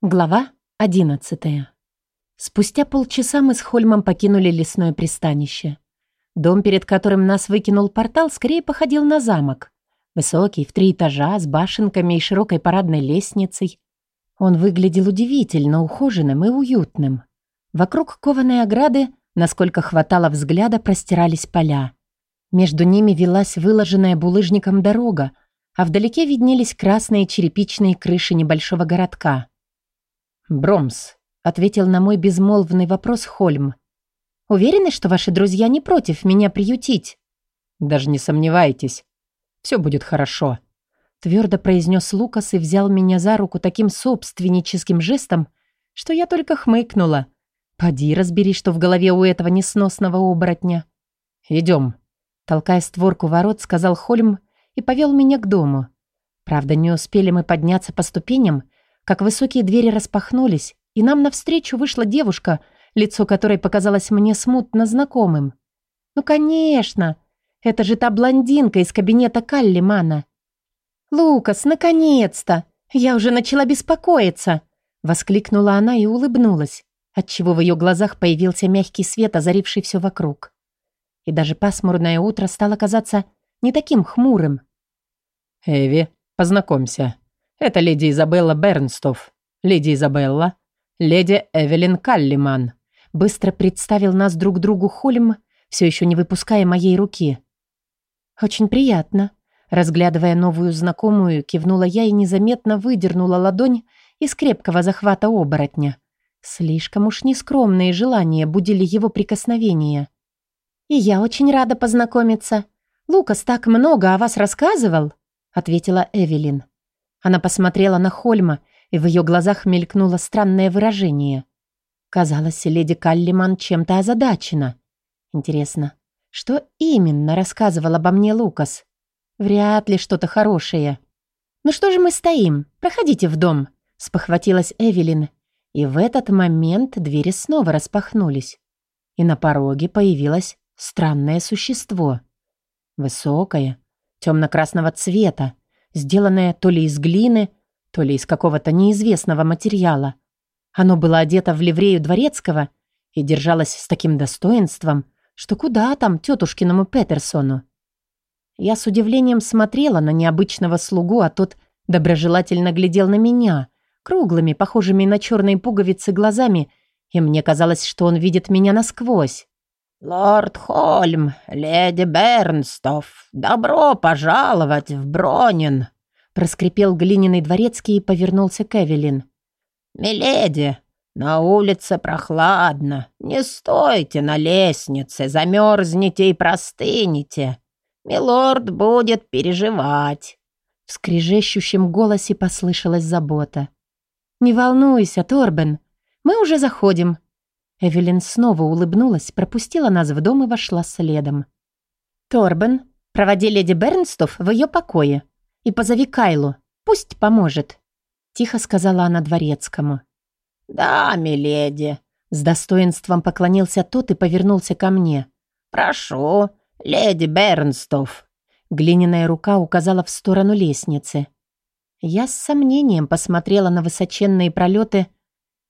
Глава 11 Спустя полчаса мы с Хольмом покинули лесное пристанище. Дом, перед которым нас выкинул портал, скорее походил на замок. Высокий, в три этажа, с башенками и широкой парадной лестницей. Он выглядел удивительно ухоженным и уютным. Вокруг кованой ограды, насколько хватало взгляда, простирались поля. Между ними велась выложенная булыжником дорога, а вдалеке виднелись красные черепичные крыши небольшого городка. «Бромс», — ответил на мой безмолвный вопрос Хольм. «Уверены, что ваши друзья не против меня приютить?» «Даже не сомневайтесь. Все будет хорошо», — твердо произнес Лукас и взял меня за руку таким собственническим жестом, что я только хмыкнула. «Поди разбери, что в голове у этого несносного оборотня». «Идем», — толкая створку ворот, сказал Хольм и повел меня к дому. Правда, не успели мы подняться по ступеням, — как высокие двери распахнулись, и нам навстречу вышла девушка, лицо которой показалось мне смутно знакомым. «Ну, конечно! Это же та блондинка из кабинета Каллимана!» «Лукас, наконец-то! Я уже начала беспокоиться!» Воскликнула она и улыбнулась, отчего в ее глазах появился мягкий свет, озаривший все вокруг. И даже пасмурное утро стало казаться не таким хмурым. «Эви, познакомься», это леди Изабелла Бернстов. Леди Изабелла. Леди Эвелин Каллиман. Быстро представил нас друг другу Холм, все еще не выпуская моей руки. «Очень приятно». Разглядывая новую знакомую, кивнула я и незаметно выдернула ладонь из крепкого захвата оборотня. Слишком уж нескромные желания будили его прикосновения. «И я очень рада познакомиться. Лукас так много о вас рассказывал», — ответила Эвелин. Она посмотрела на Хольма, и в ее глазах мелькнуло странное выражение. Казалось, леди Каллиман чем-то озадачена. Интересно, что именно рассказывал обо мне Лукас? Вряд ли что-то хорошее. «Ну что же мы стоим? Проходите в дом», — спохватилась Эвелин. И в этот момент двери снова распахнулись. И на пороге появилось странное существо. Высокое, темно-красного цвета, сделанное то ли из глины, то ли из какого-то неизвестного материала. Оно было одето в ливрею дворецкого и держалось с таким достоинством, что куда там тетушкиному Петерсону. Я с удивлением смотрела на необычного слугу, а тот доброжелательно глядел на меня, круглыми, похожими на черные пуговицы глазами, и мне казалось, что он видит меня насквозь. «Лорд Хольм, леди Бернстов, добро пожаловать в Бронин!» проскрипел глиняный дворецкий и повернулся к Эвелин. «Миледи, на улице прохладно. Не стойте на лестнице, замерзнете и простынете. Милорд будет переживать». В скрежещущем голосе послышалась забота. «Не волнуйся, Торбен, мы уже заходим», Эвелин снова улыбнулась, пропустила нас в дом и вошла следом. «Торбен, проводи леди Бернстов в ее покое и позови Кайлу, пусть поможет», — тихо сказала она дворецкому. «Да, миледи», — с достоинством поклонился тот и повернулся ко мне. «Прошу, леди Бернстов». Глиняная рука указала в сторону лестницы. Я с сомнением посмотрела на высоченные пролеты,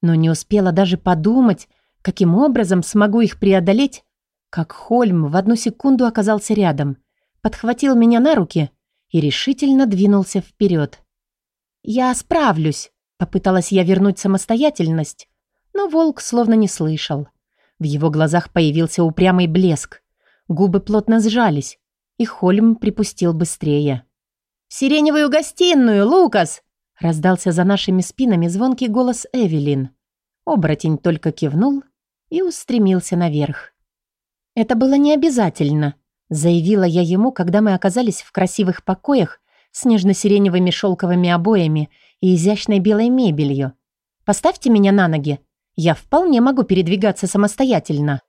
но не успела даже подумать, Каким образом смогу их преодолеть? Как Хольм в одну секунду оказался рядом, подхватил меня на руки и решительно двинулся вперед. «Я справлюсь», — попыталась я вернуть самостоятельность, но волк словно не слышал. В его глазах появился упрямый блеск. Губы плотно сжались, и Хольм припустил быстрее. «В сиреневую гостиную, Лукас!» раздался за нашими спинами звонкий голос Эвелин. Оборотень только кивнул и устремился наверх. «Это было не обязательно», — заявила я ему, когда мы оказались в красивых покоях с нежно-сиреневыми шелковыми обоями и изящной белой мебелью. «Поставьте меня на ноги. Я вполне могу передвигаться самостоятельно».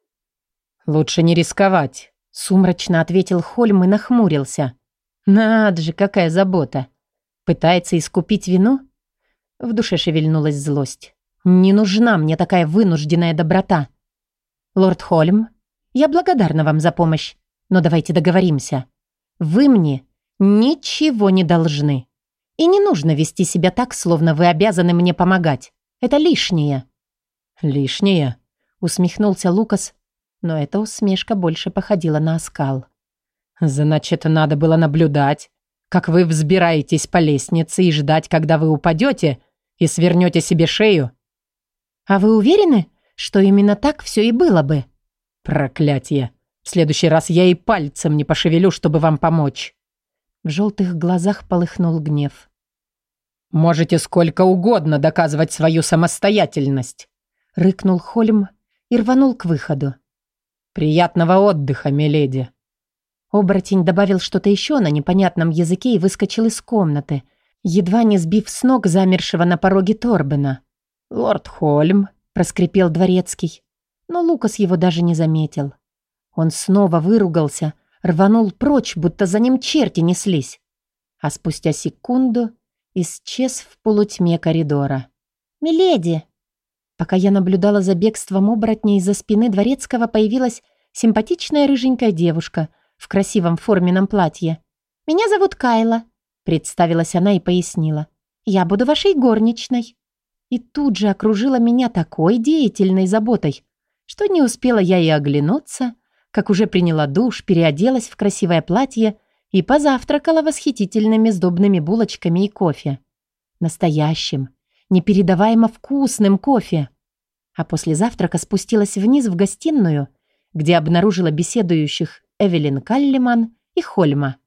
«Лучше не рисковать», — сумрачно ответил Хольм и нахмурился. «Надо же, какая забота! Пытается искупить вину?» В душе шевельнулась злость. Не нужна мне такая вынужденная доброта. Лорд Холм, я благодарна вам за помощь, но давайте договоримся. Вы мне ничего не должны. И не нужно вести себя так, словно вы обязаны мне помогать. Это лишнее». «Лишнее?» — усмехнулся Лукас, но эта усмешка больше походила на оскал. «Значит, надо было наблюдать, как вы взбираетесь по лестнице и ждать, когда вы упадете и свернете себе шею?» «А вы уверены, что именно так все и было бы?» «Проклятие! В следующий раз я и пальцем не пошевелю, чтобы вам помочь!» В желтых глазах полыхнул гнев. «Можете сколько угодно доказывать свою самостоятельность!» Рыкнул Хольм и рванул к выходу. «Приятного отдыха, миледи!» Оборотень добавил что-то еще на непонятном языке и выскочил из комнаты, едва не сбив с ног замершего на пороге Торбена. «Лорд Хольм», — проскрипел дворецкий, но Лукас его даже не заметил. Он снова выругался, рванул прочь, будто за ним черти неслись. А спустя секунду исчез в полутьме коридора. «Миледи!» Пока я наблюдала за бегством оборотня, из-за спины дворецкого появилась симпатичная рыженькая девушка в красивом форменном платье. «Меня зовут Кайла», — представилась она и пояснила. «Я буду вашей горничной». И тут же окружила меня такой деятельной заботой, что не успела я и оглянуться, как уже приняла душ, переоделась в красивое платье и позавтракала восхитительными сдобными булочками и кофе. Настоящим, непередаваемо вкусным кофе. А после завтрака спустилась вниз в гостиную, где обнаружила беседующих Эвелин Каллиман и Хольма.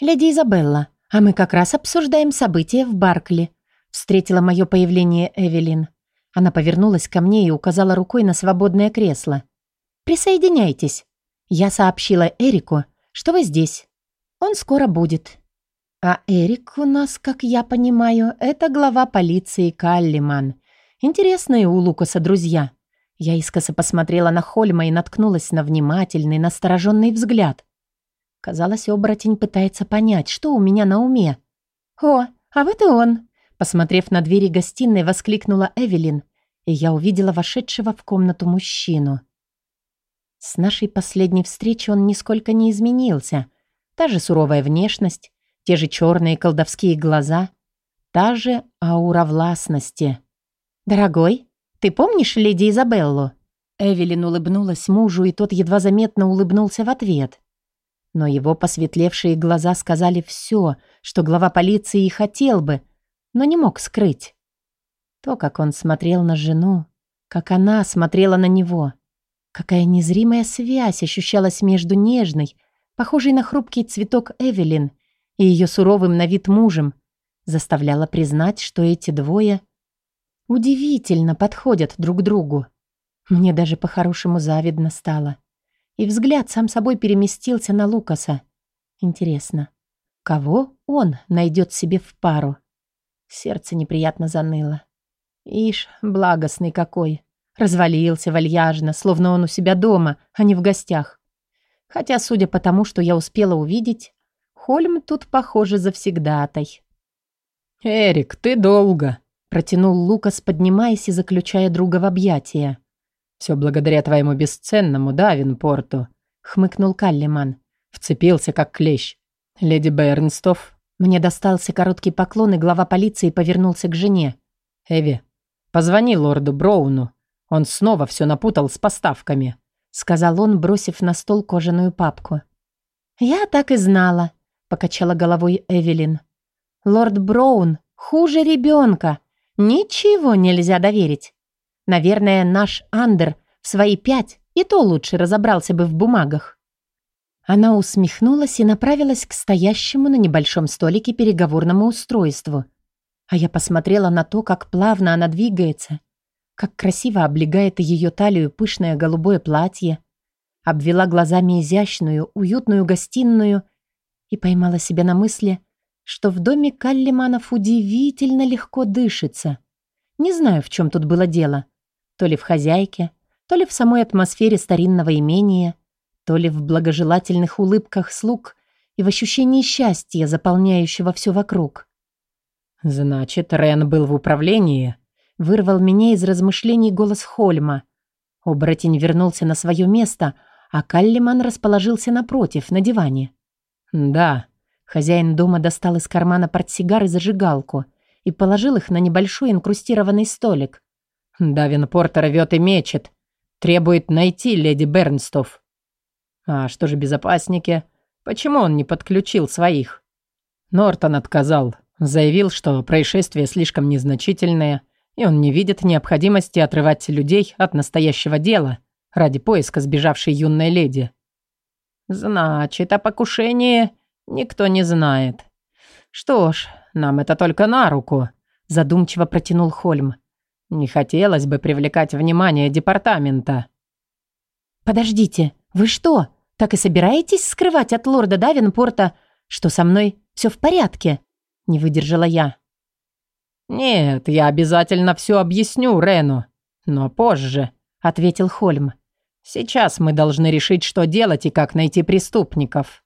«Леди Изабелла, а мы как раз обсуждаем события в Баркли», встретила мое появление Эвелин. Она повернулась ко мне и указала рукой на свободное кресло. «Присоединяйтесь. Я сообщила Эрику, что вы здесь. Он скоро будет». А Эрик у нас, как я понимаю, это глава полиции Каллиман. Интересные у Лукаса друзья. Я искоса посмотрела на Хольма и наткнулась на внимательный, настороженный взгляд. Казалось, оборотень пытается понять, что у меня на уме. «О, а вот и он!» Посмотрев на двери гостиной, воскликнула Эвелин, и я увидела вошедшего в комнату мужчину. С нашей последней встречи он нисколько не изменился. Та же суровая внешность, те же черные колдовские глаза, та же аура властности. «Дорогой, ты помнишь леди Изабеллу?» Эвелин улыбнулась мужу, и тот едва заметно улыбнулся в ответ. Но его посветлевшие глаза сказали все, что глава полиции и хотел бы, но не мог скрыть. То, как он смотрел на жену, как она смотрела на него. Какая незримая связь ощущалась между нежной, похожей на хрупкий цветок Эвелин, и ее суровым на вид мужем, заставляла признать, что эти двое удивительно подходят друг другу. Мне даже по-хорошему завидно стало. И взгляд сам собой переместился на Лукаса. Интересно, кого он найдет себе в пару? Сердце неприятно заныло. Ишь, благостный какой. Развалился вальяжно, словно он у себя дома, а не в гостях. Хотя, судя по тому, что я успела увидеть, Хольм тут, похоже, завсегдатай. «Эрик, ты долго!» Протянул Лукас, поднимаясь и заключая друга в объятия. «Все благодаря твоему бесценному Давинпорту», — хмыкнул Каллиман. Вцепился, как клещ. «Леди Бернстов». Мне достался короткий поклон, и глава полиции повернулся к жене. «Эви, позвони лорду Броуну. Он снова все напутал с поставками», — сказал он, бросив на стол кожаную папку. «Я так и знала», — покачала головой Эвелин. «Лорд Броун хуже ребенка. Ничего нельзя доверить. Наверное, наш Андер в свои пять и то лучше разобрался бы в бумагах. Она усмехнулась и направилась к стоящему на небольшом столике переговорному устройству. А я посмотрела на то, как плавно она двигается, как красиво облегает ее талию пышное голубое платье, обвела глазами изящную, уютную гостиную и поймала себя на мысли, что в доме Каллиманов удивительно легко дышится. Не знаю, в чем тут было дело. То ли в хозяйке, то ли в самой атмосфере старинного имения, то ли в благожелательных улыбках слуг и в ощущении счастья, заполняющего все вокруг. «Значит, Рен был в управлении?» Вырвал меня из размышлений голос Хольма. Оборотень вернулся на свое место, а Каллиман расположился напротив, на диване. «Да», Хозяин дома достал из кармана портсигар и зажигалку и положил их на небольшой инкрустированный столик. Давинпорт рвет и мечет. Требует найти леди Бернстов. А что же безопасники? Почему он не подключил своих? Нортон отказал. Заявил, что происшествие слишком незначительное, и он не видит необходимости отрывать людей от настоящего дела ради поиска сбежавшей юной леди. Значит, о покушении никто не знает. Что ж, нам это только на руку, задумчиво протянул Хольм. Не хотелось бы привлекать внимание департамента. Подождите, вы что, так и собираетесь скрывать от лорда Давинпорта, что со мной все в порядке? Не выдержала я. Нет, я обязательно все объясню Рену, но позже, ответил Хольм. Сейчас мы должны решить, что делать и как найти преступников.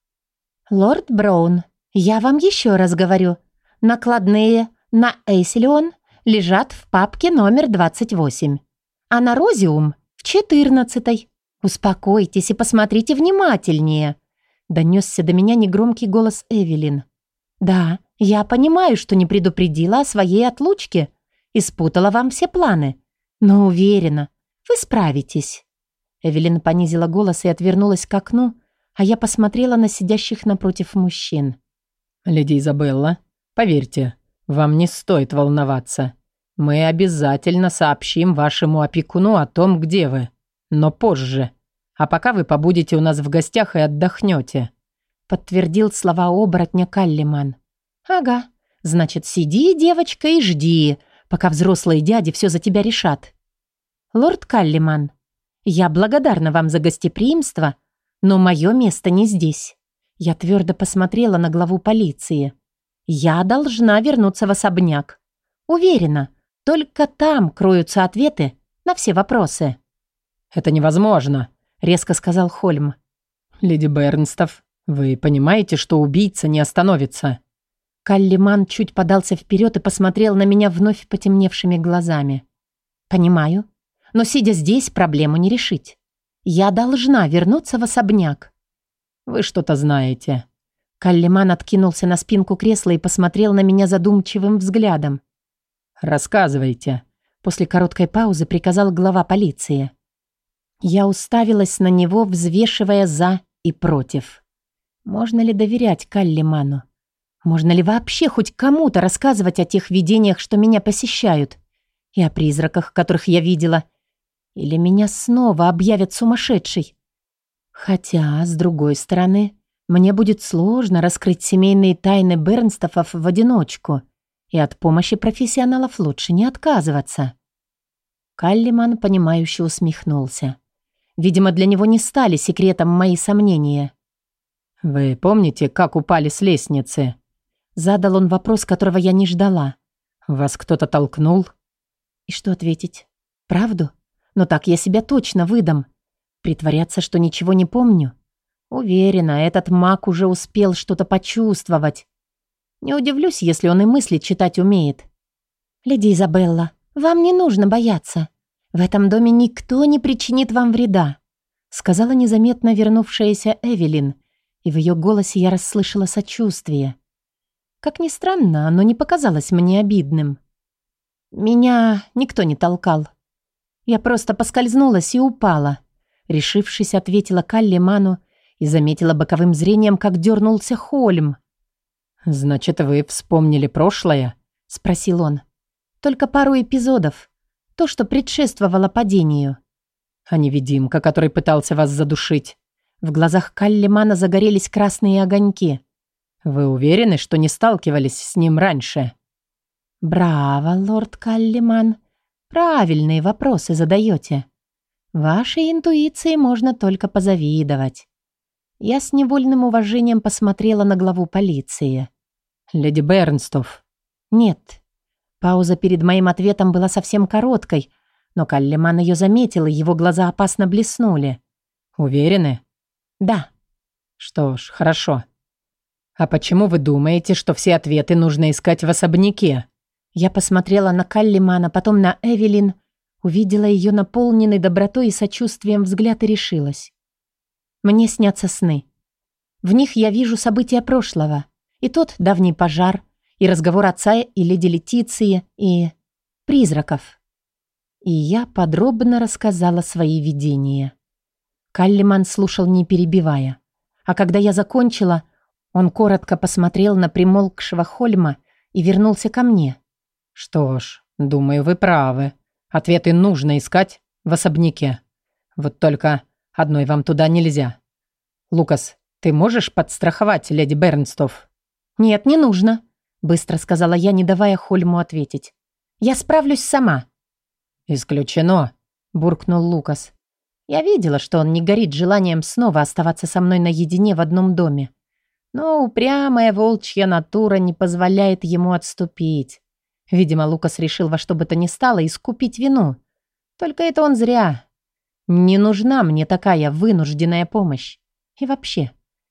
Лорд Браун, я вам еще раз говорю, накладные на Эйселион лежат в папке номер 28, а на Розиум в 14. Успокойтесь и посмотрите внимательнее. Донесся до меня негромкий голос Эвелин. Да, я понимаю, что не предупредила о своей отлучке и спутала вам все планы, но уверена, вы справитесь. Эвелин понизила голос и отвернулась к окну, а я посмотрела на сидящих напротив мужчин. «Леди Изабелла, поверьте, вам не стоит волноваться. Мы обязательно сообщим вашему опекуну о том, где вы. Но позже. А пока вы побудете у нас в гостях и отдохнете», подтвердил слова оборотня Каллиман. «Ага, значит, сиди, девочка, и жди, пока взрослые дяди все за тебя решат». «Лорд Каллиман, я благодарна вам за гостеприимство, но мое место не здесь». Я твердо посмотрела на главу полиции. Я должна вернуться в особняк. Уверена, только там кроются ответы на все вопросы. «Это невозможно», — резко сказал Хольм. «Леди Бернстов, вы понимаете, что убийца не остановится?» Каллиман чуть подался вперед и посмотрел на меня вновь потемневшими глазами. «Понимаю, но сидя здесь, проблему не решить. Я должна вернуться в особняк». «Вы что-то знаете», Каллиман откинулся на спинку кресла и посмотрел на меня задумчивым взглядом. «Рассказывайте», — после короткой паузы приказал глава полиции. Я уставилась на него, взвешивая «за» и «против». Можно ли доверять Каллиману? Можно ли вообще хоть кому-то рассказывать о тех видениях, что меня посещают? И о призраках, которых я видела? Или меня снова объявят сумасшедшей? Хотя, с другой стороны, мне будет сложно раскрыть семейные тайны Бернстофов в одиночку, и от помощи профессионалов лучше не отказываться. Каллиман, понимающе усмехнулся. Видимо, для него не стали секретом мои сомнения. «Вы помните, как упали с лестницы?» Задал он вопрос, которого я не ждала. «Вас кто-то толкнул?» И что ответить? Правду? Но так я себя точно выдам. Притворяться, что ничего не помню? Уверена, этот маг уже успел что-то почувствовать. Не удивлюсь, если он и мысли читать умеет. «Леди Изабелла, вам не нужно бояться. В этом доме никто не причинит вам вреда», сказала незаметно вернувшаяся Эвелин, и в ее голосе я расслышала сочувствие. Как ни странно, оно не показалось мне обидным. Меня никто не толкал. Я просто поскользнулась и упала. Решившись, ответила Калли Ману и заметила боковым зрением, как дернулся Хольм. «Значит, вы вспомнили прошлое?» — спросил он. «Только пару эпизодов. То, что предшествовало падению». «А невидимка, который пытался вас задушить?» В глазах Каллимана загорелись красные огоньки. «Вы уверены, что не сталкивались с ним раньше?» «Браво, лорд Каллиман. Правильные вопросы задаете. Вашей интуиции можно только позавидовать. Я с невольным уважением посмотрела на главу полиции. «Леди Бернстов». «Нет». Пауза перед моим ответом была совсем короткой, но Каллиман ее заметил, и его глаза опасно блеснули. «Уверены?» «Да». «Что ж, хорошо. А почему вы думаете, что все ответы нужно искать в особняке?» Я посмотрела на Каллимана, потом на Эвелин, увидела ее наполненный добротой и сочувствием взгляд и решилась. Мне снятся сны. В них я вижу события прошлого. И тот давний пожар, и разговор отца и леди Летиции, и... призраков. И я подробно рассказала свои видения. Каллиман слушал, не перебивая. А когда я закончила, он коротко посмотрел на примолкшего Хольма и вернулся ко мне. «Что ж, думаю, вы правы. Ответы нужно искать в особняке. Вот только одной вам туда нельзя. Лукас, ты можешь подстраховать леди Бернстов?» «Нет, не нужно», — быстро сказала я, не давая Хольму ответить. «Я справлюсь сама». «Исключено», — буркнул Лукас. Я видела, что он не горит желанием снова оставаться со мной наедине в одном доме. Но упрямая волчья натура не позволяет ему отступить. Видимо, Лукас решил во что бы то ни стало искупить вину. Только это он зря. Не нужна мне такая вынужденная помощь. И вообще,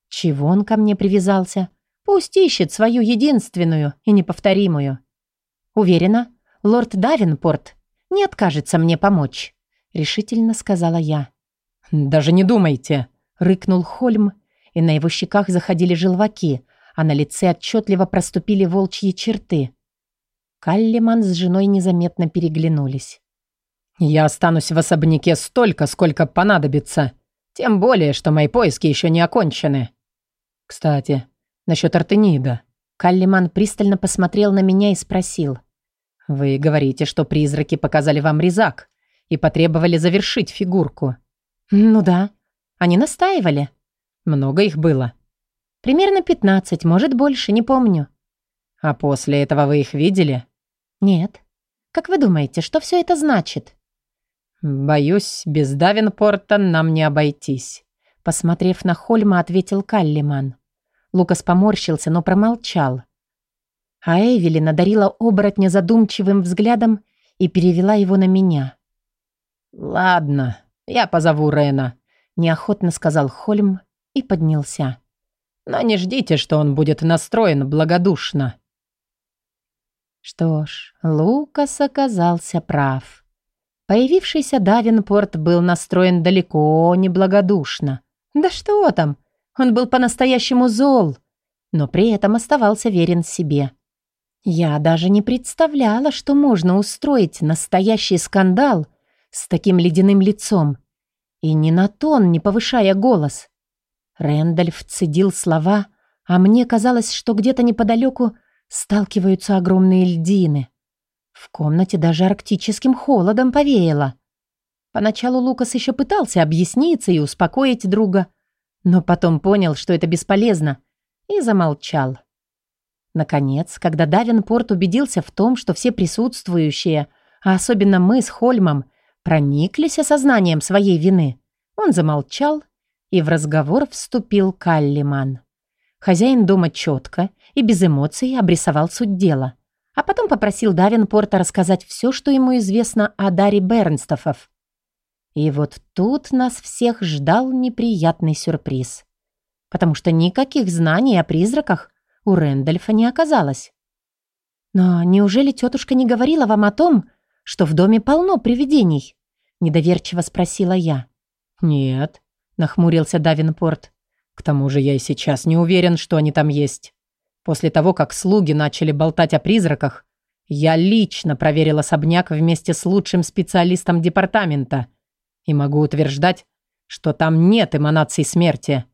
чего он ко мне привязался? Пусть ищет свою единственную и неповторимую. Уверена, лорд Давинпорт не откажется мне помочь, решительно сказала я. Даже не думайте, рыкнул Хольм, и на его щеках заходили желваки, а на лице отчетливо проступили волчьи черты. Каллиман с женой незаметно переглянулись. «Я останусь в особняке столько, сколько понадобится. Тем более, что мои поиски еще не окончены. Кстати, насчет Артенида». Каллиман пристально посмотрел на меня и спросил. «Вы говорите, что призраки показали вам резак и потребовали завершить фигурку». «Ну да. Они настаивали». «Много их было?» «Примерно пятнадцать, может больше, не помню». «А после этого вы их видели?» «Нет. Как вы думаете, что все это значит?» «Боюсь, без Давинпорта нам не обойтись», — посмотрев на Хольма, ответил Каллиман. Лукас поморщился, но промолчал. А Эвелин одарила оборотня задумчивым взглядом и перевела его на меня. «Ладно, я позову Рена», — неохотно сказал Хольм и поднялся. «Но не ждите, что он будет настроен благодушно». Что ж, Лукас оказался прав. Появившийся Давинпорт был настроен далеко не благодушно. Да что там, он был по-настоящему зол, но при этом оставался верен себе. Я даже не представляла, что можно устроить настоящий скандал с таким ледяным лицом. И ни на тон, не повышая голос. Рэндальф цедил слова, а мне казалось, что где-то неподалеку сталкиваются огромные льдины. В комнате даже арктическим холодом повеяло. Поначалу Лукас еще пытался объясниться и успокоить друга, но потом понял, что это бесполезно, и замолчал. Наконец, когда Давинпорт убедился в том, что все присутствующие, а особенно мы с Хольмом, прониклись осознанием своей вины, он замолчал, и в разговор вступил Каллиман. Хозяин дома четко и без эмоций обрисовал суть дела, а потом попросил Давинпорта рассказать все, что ему известно о Даре Бернстофов. И вот тут нас всех ждал неприятный сюрприз. Потому что никаких знаний о призраках у Рэндольфа не оказалось. «Но неужели тетушка не говорила вам о том, что в доме полно привидений?» Недоверчиво спросила я. «Нет», — нахмурился Давинпорт. К тому же я и сейчас не уверен, что они там есть. После того, как слуги начали болтать о призраках, я лично проверил особняк вместе с лучшим специалистом департамента и могу утверждать, что там нет эманаций смерти.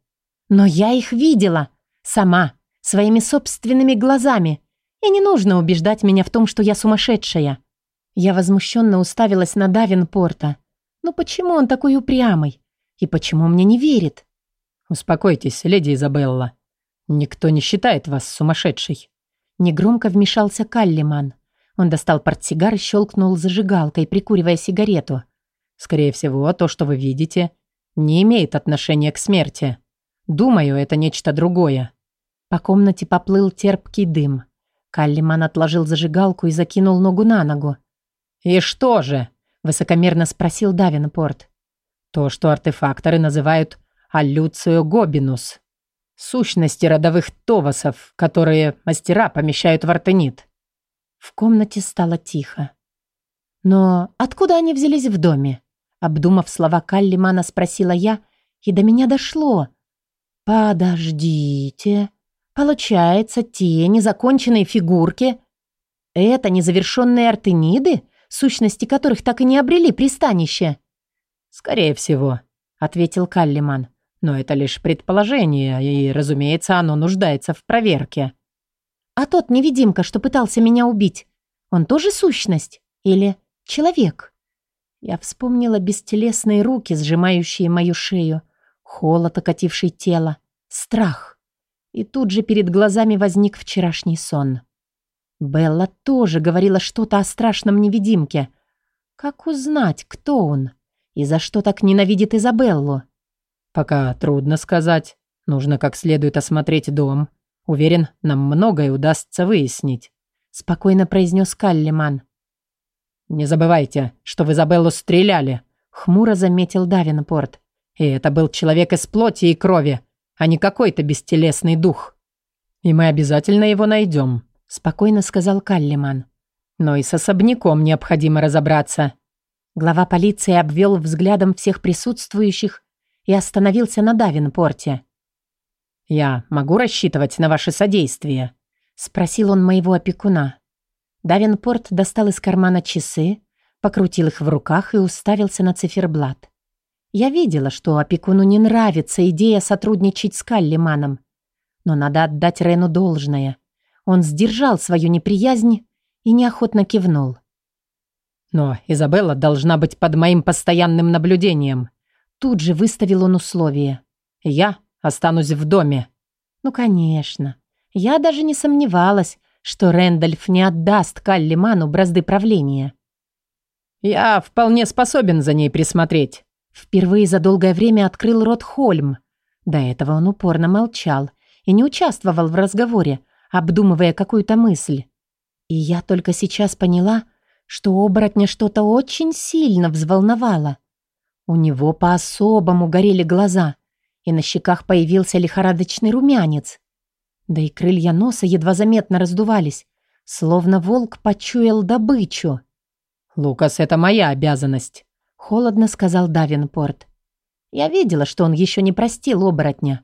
Но я их видела. Сама. Своими собственными глазами. И не нужно убеждать меня в том, что я сумасшедшая. Я возмущенно уставилась на Давинпорта. Ну почему он такой упрямый? И почему мне не верит? «Успокойтесь, леди Изабелла. Никто не считает вас сумасшедшей». Негромко вмешался Каллиман. Он достал портсигар и щелкнул зажигалкой, прикуривая сигарету. «Скорее всего, то, что вы видите, не имеет отношения к смерти. Думаю, это нечто другое». По комнате поплыл терпкий дым. Каллиман отложил зажигалку и закинул ногу на ногу. «И что же?» – высокомерно спросил Давинпорт. «То, что артефакторы называют аллюцио гобинус. Сущности родовых товасов, которые мастера помещают в артенит. В комнате стало тихо. «Но откуда они взялись в доме?» Обдумав слова Каллимана, спросила я, и до меня дошло. «Подождите. Получается, те незаконченные фигурки — это незавершенные артениды, сущности которых так и не обрели пристанище?» «Скорее всего», — ответил Каллиман. «Но это лишь предположение, и, разумеется, оно нуждается в проверке». «А тот невидимка, что пытался меня убить, он тоже сущность? Или человек?» Я вспомнила бестелесные руки, сжимающие мою шею, холод, окативший тело, страх. И тут же перед глазами возник вчерашний сон. Белла тоже говорила что-то о страшном невидимке. Как узнать, кто он? И за что так ненавидит Изабеллу? Пока трудно сказать. Нужно как следует осмотреть дом. Уверен, нам многое удастся выяснить. Спокойно произнес Каллиман. «Не забывайте, что в Изабеллу стреляли», — хмуро заметил Давинпорт. «И это был человек из плоти и крови, а не какой-то бестелесный дух. И мы обязательно его найдем», — спокойно сказал Каллиман. «Но и с особняком необходимо разобраться». Глава полиции обвел взглядом всех присутствующих и остановился на Давинпорте. «Я могу рассчитывать на ваше содействие?» — спросил он моего опекуна. Давинпорт достал из кармана часы, покрутил их в руках и уставился на циферблат. Я видела, что опекуну не нравится идея сотрудничать с Каллиманом. Но надо отдать Рену должное. Он сдержал свою неприязнь и неохотно кивнул. «Но Изабелла должна быть под моим постоянным наблюдением». Тут же выставил он условие. «Я останусь в доме». «Ну, конечно. Я даже не сомневалась, что Рэндальф не отдаст Каллиману бразды правления. «Я вполне способен за ней присмотреть». Впервые за долгое время открыл рот Хольм. До этого он упорно молчал и не участвовал в разговоре, обдумывая какую-то мысль. И я только сейчас поняла, что оборотня что-то очень сильно взволновало. У него по-особому горели глаза, и на щеках появился лихорадочный румянец. Да и крылья носа едва заметно раздувались, словно волк почуял добычу. «Лукас, это моя обязанность», — холодно сказал Давинпорт. Я видела, что он еще не простил оборотня.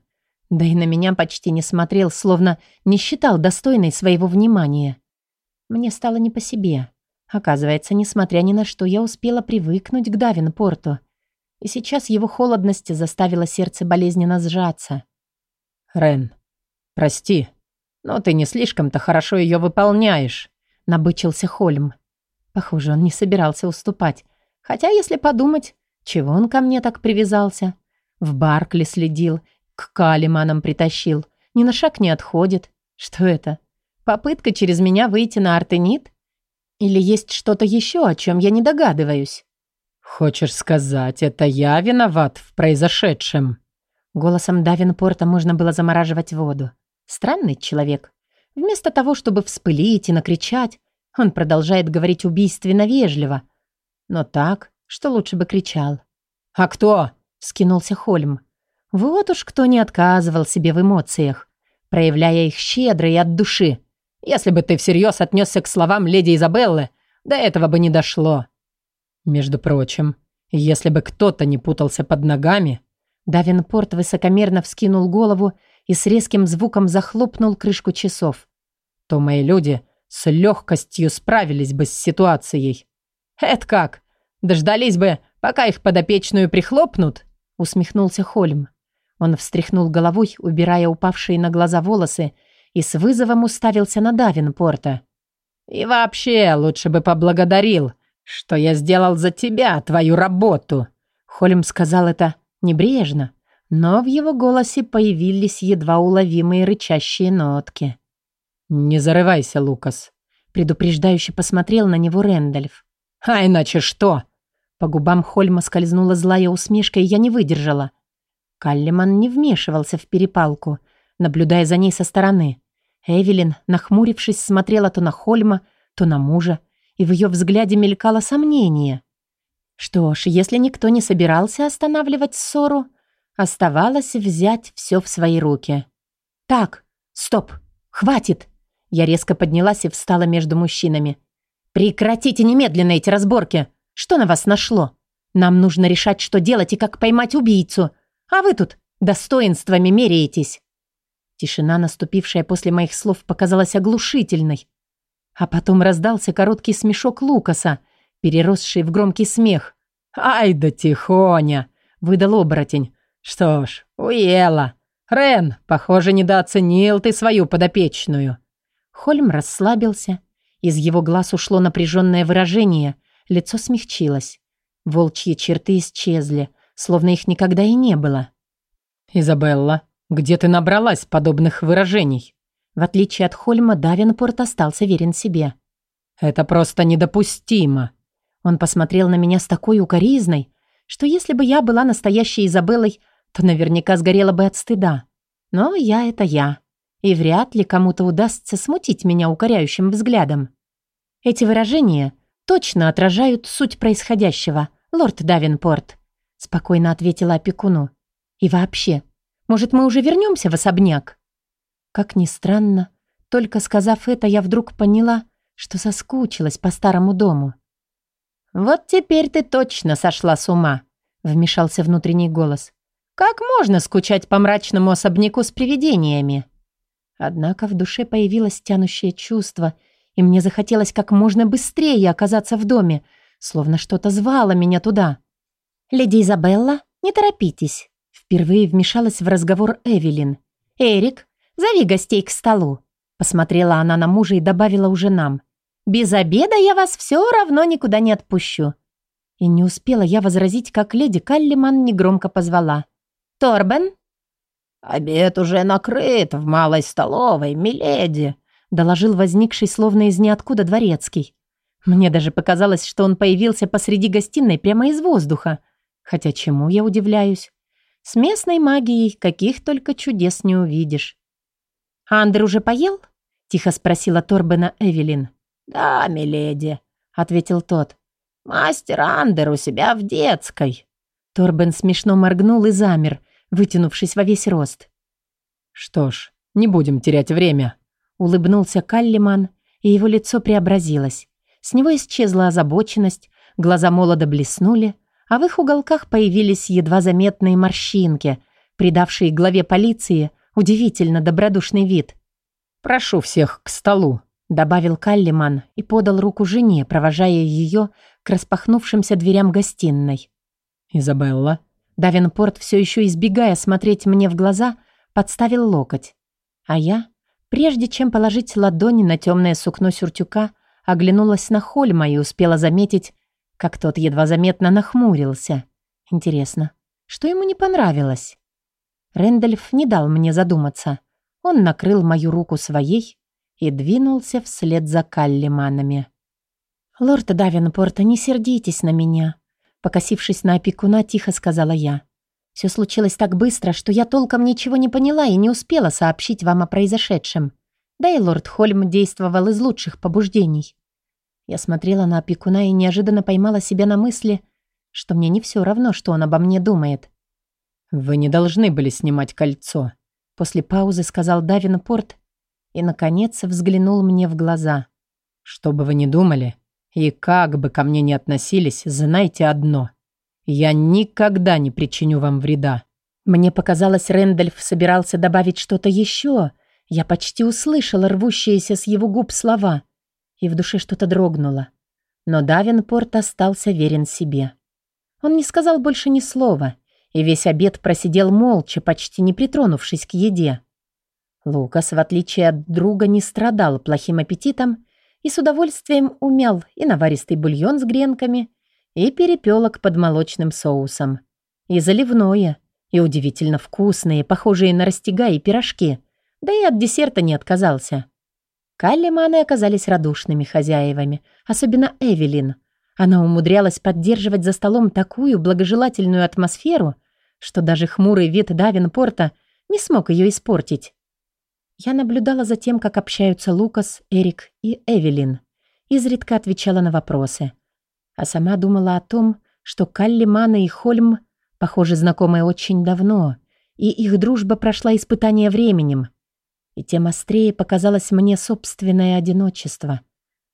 Да и на меня почти не смотрел, словно не считал достойной своего внимания. Мне стало не по себе. Оказывается, несмотря ни на что, я успела привыкнуть к Давинпорту. И сейчас его холодность заставила сердце болезненно сжаться. «Рен, «Прости, но ты не слишком-то хорошо ее выполняешь», — набычился Хольм. Похоже, он не собирался уступать. Хотя, если подумать, чего он ко мне так привязался? В Баркли следил, к Калиманам притащил, ни на шаг не отходит. Что это? Попытка через меня выйти на Артенит? Или есть что-то еще, о чем я не догадываюсь? «Хочешь сказать, это я виноват в произошедшем?» Голосом Давинпорта можно было замораживать воду. Странный человек. Вместо того, чтобы вспылить и накричать, он продолжает говорить убийственно вежливо. Но так, что лучше бы кричал. «А кто?» — скинулся Хольм. Вот уж кто не отказывал себе в эмоциях, проявляя их щедро и от души. «Если бы ты всерьез отнесся к словам леди Изабеллы, до этого бы не дошло». Между прочим, если бы кто-то не путался под ногами... Давинпорт высокомерно вскинул голову и с резким звуком захлопнул крышку часов. То мои люди с легкостью справились бы с ситуацией. «Это как? Дождались бы, пока их подопечную прихлопнут?» усмехнулся Хольм. Он встряхнул головой, убирая упавшие на глаза волосы, и с вызовом уставился на Давинпорта. «И вообще, лучше бы поблагодарил, что я сделал за тебя твою работу!» Холм сказал это небрежно, но в его голосе появились едва уловимые рычащие нотки. «Не зарывайся, Лукас», — предупреждающе посмотрел на него Рэндальф. «А иначе что?» По губам Хольма скользнула злая усмешка, и я не выдержала. Каллиман не вмешивался в перепалку, наблюдая за ней со стороны. Эвелин, нахмурившись, смотрела то на Хольма, то на мужа, и в ее взгляде мелькало сомнение. Что ж, если никто не собирался останавливать ссору, Оставалось взять все в свои руки. «Так, стоп, хватит!» Я резко поднялась и встала между мужчинами. «Прекратите немедленно эти разборки! Что на вас нашло? Нам нужно решать, что делать и как поймать убийцу. А вы тут достоинствами меряетесь!» Тишина, наступившая после моих слов, показалась оглушительной. А потом раздался короткий смешок Лукаса, переросший в громкий смех. «Ай да тихоня!» — выдал оборотень. «Что ж, уела. Рен, похоже, недооценил ты свою подопечную». Хольм расслабился. Из его глаз ушло напряженное выражение. Лицо смягчилось. Волчьи черты исчезли, словно их никогда и не было. «Изабелла, где ты набралась подобных выражений?» В отличие от Хольма, Давинпорт остался верен себе. «Это просто недопустимо!» Он посмотрел на меня с такой укоризной, что если бы я была настоящей Изабеллой, то наверняка сгорела бы от стыда. Но я — это я. И вряд ли кому-то удастся смутить меня укоряющим взглядом. Эти выражения точно отражают суть происходящего, лорд Давинпорт, спокойно ответила опекуну. И вообще, может, мы уже вернемся в особняк? Как ни странно, только сказав это, я вдруг поняла, что соскучилась по старому дому. «Вот теперь ты точно сошла с ума», — вмешался внутренний голос. «Как можно скучать по мрачному особняку с привидениями?» Однако в душе появилось тянущее чувство, и мне захотелось как можно быстрее оказаться в доме, словно что-то звало меня туда. «Леди Изабелла, не торопитесь», — впервые вмешалась в разговор Эвелин. «Эрик, Зови гостей к столу». Посмотрела она на мужа и добавила уже нам. «Без обеда я вас все равно никуда не отпущу». И не успела я возразить, как леди Каллиман негромко позвала. «Торбен?» «Обед уже накрыт в малой столовой, миледи», доложил возникший словно из ниоткуда дворецкий. Мне даже показалось, что он появился посреди гостиной прямо из воздуха. Хотя чему я удивляюсь? С местной магией каких только чудес не увидишь. «Андер уже поел?» — тихо спросила Торбена Эвелин. «Да, миледи», — ответил тот. «Мастер Андер у себя в детской». Торбен смешно моргнул и замер, вытянувшись во весь рост. «Что ж, не будем терять время», — улыбнулся Каллиман, и его лицо преобразилось. С него исчезла озабоченность, глаза молодо блеснули, а в их уголках появились едва заметные морщинки, придавшие главе полиции Удивительно добродушный вид. «Прошу всех к столу», — добавил Каллиман и подал руку жене, провожая ее к распахнувшимся дверям гостиной. «Изабелла». Давинпорт, все еще избегая смотреть мне в глаза, подставил локоть. А я, прежде чем положить ладони на темное сукно сюртюка, оглянулась на Хольма и успела заметить, как тот едва заметно нахмурился. Интересно, что ему не понравилось? Рэндальф не дал мне задуматься. Он накрыл мою руку своей и двинулся вслед за Каллиманами. «Лорд Давинпорт, не сердитесь на меня», покосившись на опекуна, тихо сказала я. «Все случилось так быстро, что я толком ничего не поняла и не успела сообщить вам о произошедшем. Да и лорд Хольм действовал из лучших побуждений». Я смотрела на опекуна и неожиданно поймала себя на мысли, что мне не все равно, что он обо мне думает. «Вы не должны были снимать кольцо», — после паузы сказал Давинпорт и, наконец, взглянул мне в глаза. «Что бы вы ни думали, и как бы ко мне ни относились, знайте одно. Я никогда не причиню вам вреда». Мне показалось, Рэндальф собирался добавить что-то еще. Я почти услышала рвущиеся с его губ слова, и в душе что-то дрогнуло. Но Давинпорт остался верен себе. Он не сказал больше ни слова — и весь обед просидел молча, почти не притронувшись к еде. Лукас, в отличие от друга, не страдал плохим аппетитом и с удовольствием умял и наваристый бульон с гренками, и перепелок под молочным соусом, и заливное, и удивительно вкусные, похожие на растяга и пирожки, да и от десерта не отказался. Каллиманы оказались радушными хозяевами, особенно Эвелин. Она умудрялась поддерживать за столом такую благожелательную атмосферу, что даже хмурый вид Давинпорта не смог ее испортить. Я наблюдала за тем, как общаются Лукас, Эрик и Эвелин. Изредка отвечала на вопросы. А сама думала о том, что Каллимана и Хольм, похоже, знакомы очень давно, и их дружба прошла испытание временем. И тем острее показалось мне собственное одиночество.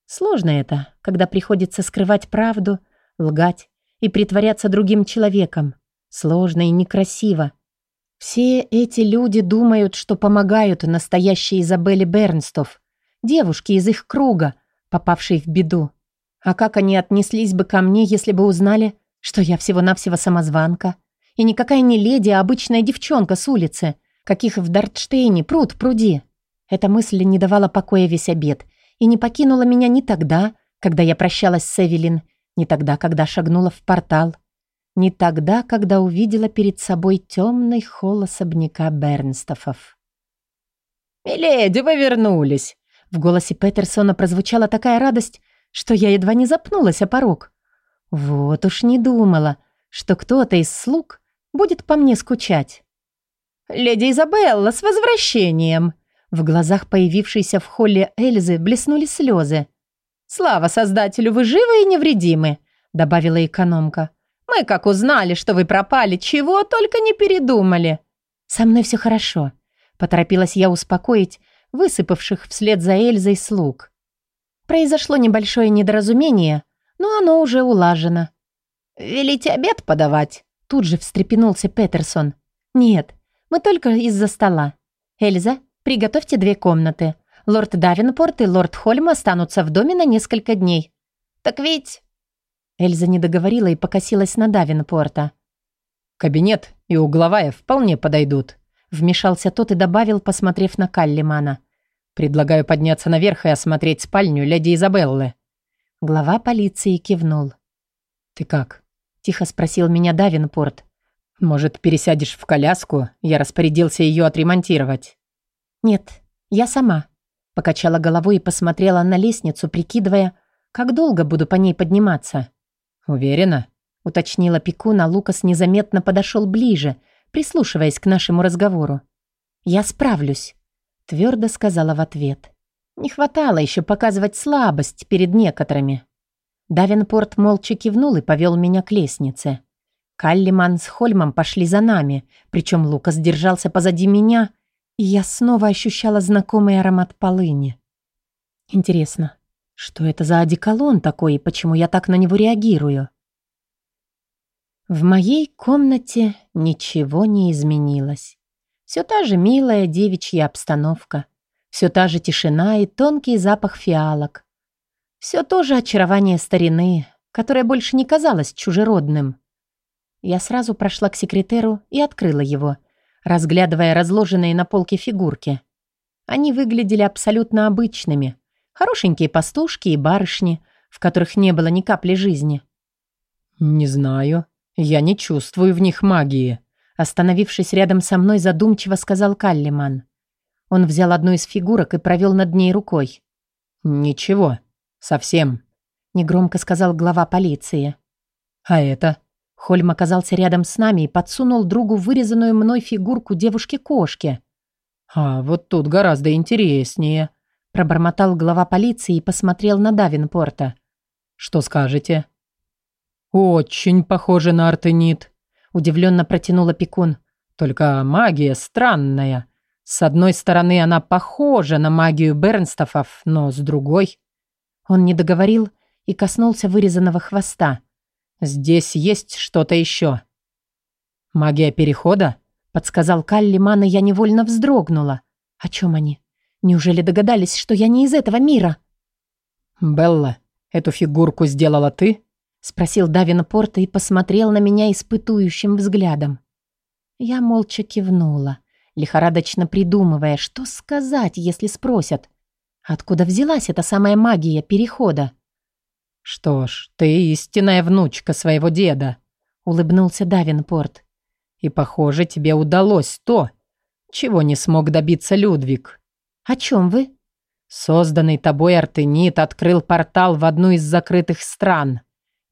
Сложно это, когда приходится скрывать правду, лгать и притворяться другим человеком. Сложно и некрасиво. Все эти люди думают, что помогают настоящей Изабелле Бернстов, девушке из их круга, попавшей в беду. А как они отнеслись бы ко мне, если бы узнали, что я всего-навсего самозванка? И никакая не леди, а обычная девчонка с улицы, каких в Дартштейне пруд пруди. Эта мысль не давала покоя весь обед и не покинула меня ни тогда, когда я прощалась с Эвелин, ни тогда, когда шагнула в портал, ни тогда, когда увидела перед собой темный холл особняка Бернстофов. «Миледи, вы вернулись!» В голосе Петерсона прозвучала такая радость, что я едва не запнулась о порог. Вот уж не думала, что кто-то из слуг будет по мне скучать. «Леди Изабелла, с возвращением!» В глазах появившейся в холле Эльзы блеснули слезы. «Слава Создателю, вы живы и невредимы!» добавила экономка. «Мы как узнали, что вы пропали, чего только не передумали!» «Со мной все хорошо», поторопилась я успокоить высыпавших вслед за Эльзой слуг. Произошло небольшое недоразумение, но оно уже улажено. «Велите обед подавать?» Тут же встрепенулся Петерсон. «Нет, мы только из-за стола. Эльза, приготовьте две комнаты. Лорд Давинпорт и лорд Хольм останутся в доме на несколько дней». «Так ведь...» Эльза не договорила и покосилась на Давинпорта. «Кабинет и угловая вполне подойдут», вмешался тот и добавил, посмотрев на Каллимана. «Предлагаю подняться наверх и осмотреть спальню леди Изабеллы». Глава полиции кивнул. «Ты как?» – тихо спросил меня Давинпорт. «Может, пересядешь в коляску? Я распорядился ее отремонтировать». «Нет, я сама», – покачала головой и посмотрела на лестницу, прикидывая, как долго буду по ней подниматься. «Уверена?» – уточнила Пикун, а Лукас незаметно подошел ближе, прислушиваясь к нашему разговору. «Я справлюсь», – твердо сказала в ответ. Не хватало еще показывать слабость перед некоторыми. Давенпорт молча кивнул и повел меня к лестнице. Каллиман с Хольмом пошли за нами, причем Лукас держался позади меня, и я снова ощущала знакомый аромат полыни. Интересно, что это за одеколон такой и почему я так на него реагирую? В моей комнате ничего не изменилось. Все та же милая девичья обстановка, все та же тишина и тонкий запах фиалок. Все то же очарование старины, которое больше не казалось чужеродным. Я сразу прошла к секретеру и открыла его, разглядывая разложенные на полке фигурки. Они выглядели абсолютно обычными. Хорошенькие пастушки и барышни, в которых не было ни капли жизни. «Не знаю. Я не чувствую в них магии», остановившись рядом со мной, задумчиво сказал Каллиман. Он взял одну из фигурок и провел над ней рукой. «Ничего», «Совсем», — негромко сказал глава полиции. «А это?» Хольм оказался рядом с нами и подсунул другу вырезанную мной фигурку девушки-кошки. «А вот тут гораздо интереснее», — пробормотал глава полиции и посмотрел на Давинпорта. «Что скажете?» «Очень похоже на артенит», — удивленно протянула Пекун. «Только магия странная. С одной стороны, она похожа на магию Бернстофов, но с другой...» Он не договорил и коснулся вырезанного хвоста. «Здесь есть что-то еще». «Магия перехода?» — подсказал Каллиман, и я невольно вздрогнула. «О чем они? Неужели догадались, что я не из этого мира?» «Белла, эту фигурку сделала ты?» — спросил Давин Порта и посмотрел на меня испытующим взглядом. Я молча кивнула, лихорадочно придумывая, что сказать, если спросят. Откуда взялась эта самая магия перехода? «Что ж, ты истинная внучка своего деда», — улыбнулся Давинпорт. «И, похоже, тебе удалось то, чего не смог добиться Людвиг». «О чем вы?» «Созданный тобой Артенит открыл портал в одну из закрытых стран.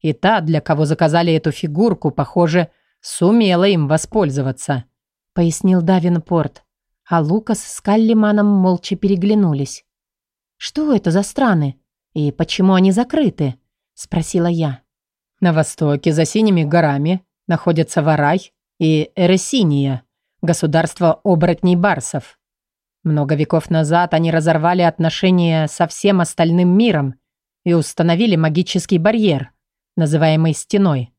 И та, для кого заказали эту фигурку, похоже, сумела им воспользоваться», — пояснил Давинпорт. А Лукас с Каллиманом молча переглянулись. «Что это за страны? И почему они закрыты?» – спросила я. «На востоке, за синими горами, находятся Варай и Эресиния, государство оборотней барсов. Много веков назад они разорвали отношения со всем остальным миром и установили магический барьер, называемый стеной,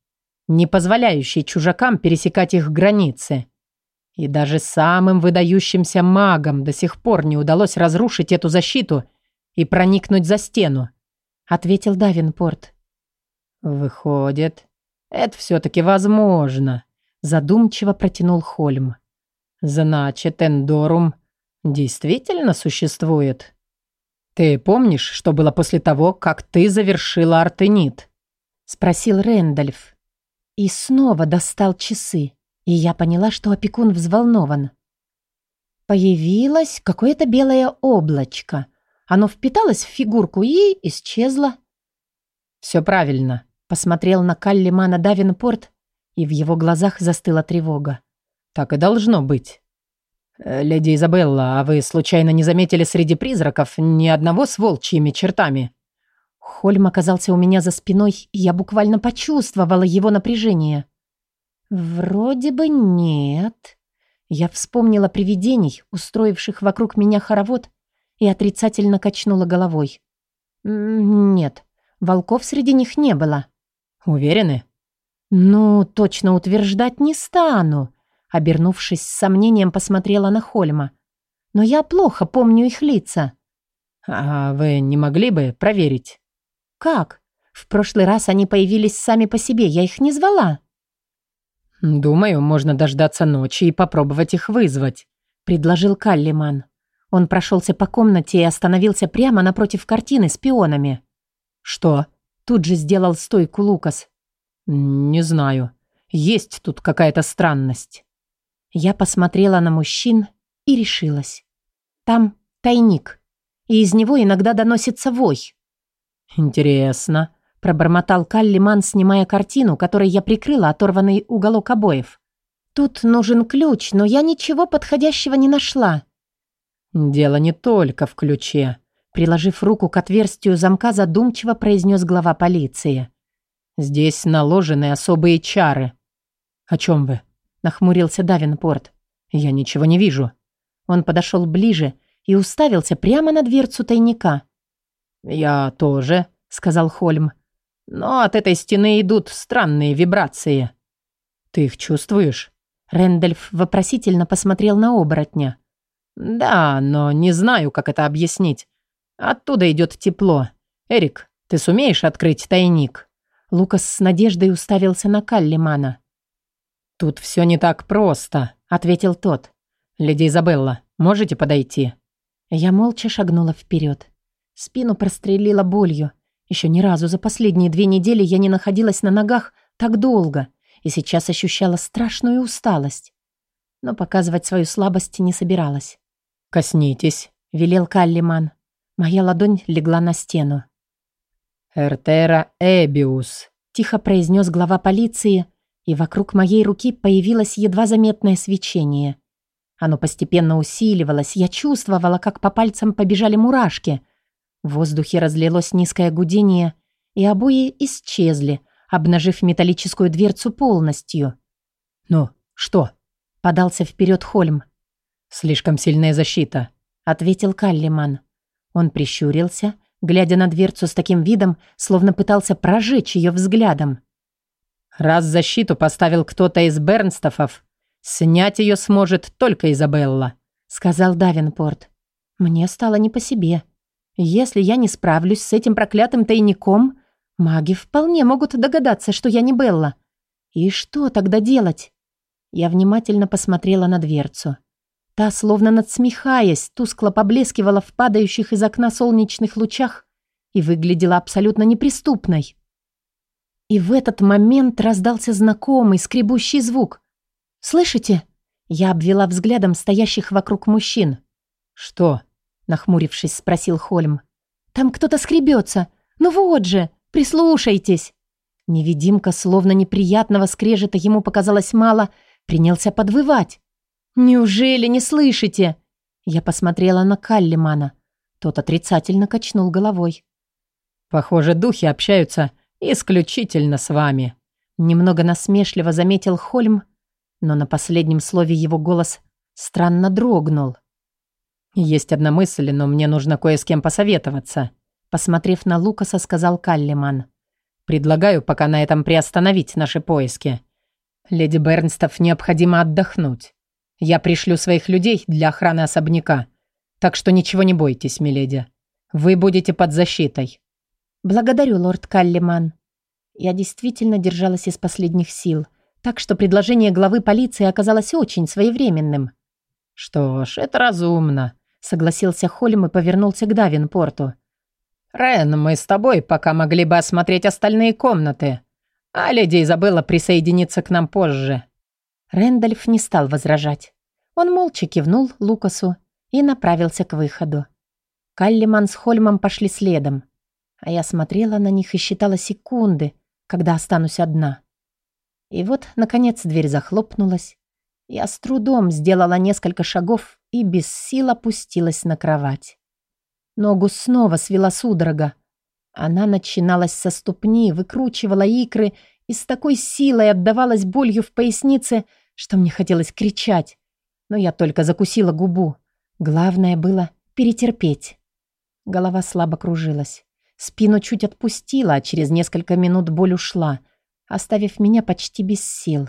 не позволяющий чужакам пересекать их границы. И даже самым выдающимся магам до сих пор не удалось разрушить эту защиту – и проникнуть за стену. ответил Давинпорт. Выходит, это все-таки возможно, задумчиво протянул Хольм. Значит, Эндорум действительно существует. Ты помнишь, что было после того, как ты завершила Артенит? спросил Рэндальф. И снова достал часы, и я поняла, что опекун взволнован. Появилось какое-то белое облачко. Оно впиталось в фигурку и исчезло. «Все правильно», — посмотрел на Каллимана Давинпорт, и в его глазах застыла тревога. «Так и должно быть». Э, «Леди Изабелла, а вы случайно не заметили среди призраков ни одного с волчьими чертами?» Хольм оказался у меня за спиной, и я буквально почувствовала его напряжение. «Вроде бы нет». Я вспомнила привидений, устроивших вокруг меня хоровод, и отрицательно качнула головой. «Нет, волков среди них не было». «Уверены?» «Ну, точно утверждать не стану», обернувшись с сомнением, посмотрела на Хольма. «Но я плохо помню их лица». «А вы не могли бы проверить?» «Как? В прошлый раз они появились сами по себе, я их не звала». «Думаю, можно дождаться ночи и попробовать их вызвать», — предложил Каллиман. Он прошелся по комнате и остановился прямо напротив картины с пионами. «Что?» — тут же сделал стойку Лукас. «Не знаю. Есть тут какая-то странность». Я посмотрела на мужчин и решилась. Там тайник, и из него иногда доносится вой. «Интересно», — пробормотал Каллиман, снимая картину, которой я прикрыла оторванный уголок обоев. «Тут нужен ключ, но я ничего подходящего не нашла». «Дело не только в ключе», — приложив руку к отверстию замка, задумчиво произнес глава полиции. «Здесь наложены особые чары». «О чем вы?» — нахмурился Давинпорт. «Я ничего не вижу». Он подошел ближе и уставился прямо на дверцу тайника. «Я тоже», — сказал Хольм. «Но от этой стены идут странные вибрации». «Ты их чувствуешь?» Рэндальф вопросительно посмотрел на оборотня. «Да, но не знаю, как это объяснить. Оттуда идет тепло. Эрик, ты сумеешь открыть тайник?» Лукас с надеждой уставился на Каллимана. «Тут все не так просто», — ответил тот. «Леди Изабелла, можете подойти?» Я молча шагнула вперед. Спину прострелила болью. Еще ни разу за последние две недели я не находилась на ногах так долго и сейчас ощущала страшную усталость. Но показывать свою слабость не собиралась. «Коснитесь», — велел Каллиман. Моя ладонь легла на стену. «Эртера Эбиус», — тихо произнес глава полиции, и вокруг моей руки появилось едва заметное свечение. Оно постепенно усиливалось, я чувствовала, как по пальцам побежали мурашки — в воздухе разлилось низкое гудение, и обои исчезли, обнажив металлическую дверцу полностью. «Ну, что?» — подался вперед Хольм. «Слишком сильная защита», — ответил Каллиман. Он прищурился, глядя на дверцу с таким видом, словно пытался прожечь ее взглядом. «Раз защиту поставил кто-то из Бернстофов, снять ее сможет только Изабелла», — сказал Давинпорт. Мне стало не по себе. Если я не справлюсь с этим проклятым тайником, маги вполне могут догадаться, что я не Белла. И что тогда делать? Я внимательно посмотрела на дверцу. Та, словно надсмехаясь, тускло поблескивала в падающих из окна солнечных лучах и выглядела абсолютно неприступной. И в этот момент раздался знакомый скребущий звук. «Слышите?» Я обвела взглядом стоящих вокруг мужчин. «Что?» нахмурившись, спросил Хольм. «Там кто-то скребется. Ну вот же, прислушайтесь!» Невидимка, словно неприятного скрежета ему показалось мало, принялся подвывать. «Неужели не слышите?» Я посмотрела на Каллимана. Тот отрицательно качнул головой. «Похоже, духи общаются исключительно с вами», немного насмешливо заметил Хольм, но на последнем слове его голос странно дрогнул. «Есть одна мысль, но мне нужно кое с кем посоветоваться», посмотрев на Лукаса, сказал Каллиман. «Предлагаю пока на этом приостановить наши поиски. Леди Бернстов необходимо отдохнуть. Я пришлю своих людей для охраны особняка, так что ничего не бойтесь, миледи. Вы будете под защитой». «Благодарю, лорд Каллиман». Я действительно держалась из последних сил, так что предложение главы полиции оказалось очень своевременным. «Что ж, это разумно», — согласился Холлим и повернулся к Давинпорту. «Рен, мы с тобой пока могли бы осмотреть остальные комнаты, а леди Изабелла присоединится к нам позже». Рэндальф не стал возражать. Он молча кивнул Лукасу и направился к выходу. Каллиман с Хольмом пошли следом, а я смотрела на них и считала секунды, когда останусь одна. И вот, наконец, дверь захлопнулась. Я с трудом сделала несколько шагов и без сил опустилась на кровать. Ногу снова свела судорога. Она начиналась со ступни, выкручивала икры и с такой силой отдавалась болью в пояснице, что мне хотелось кричать. Но я только закусила губу. Главное было перетерпеть. Голова слабо кружилась. Спину чуть отпустила, а через несколько минут боль ушла, оставив меня почти без сил.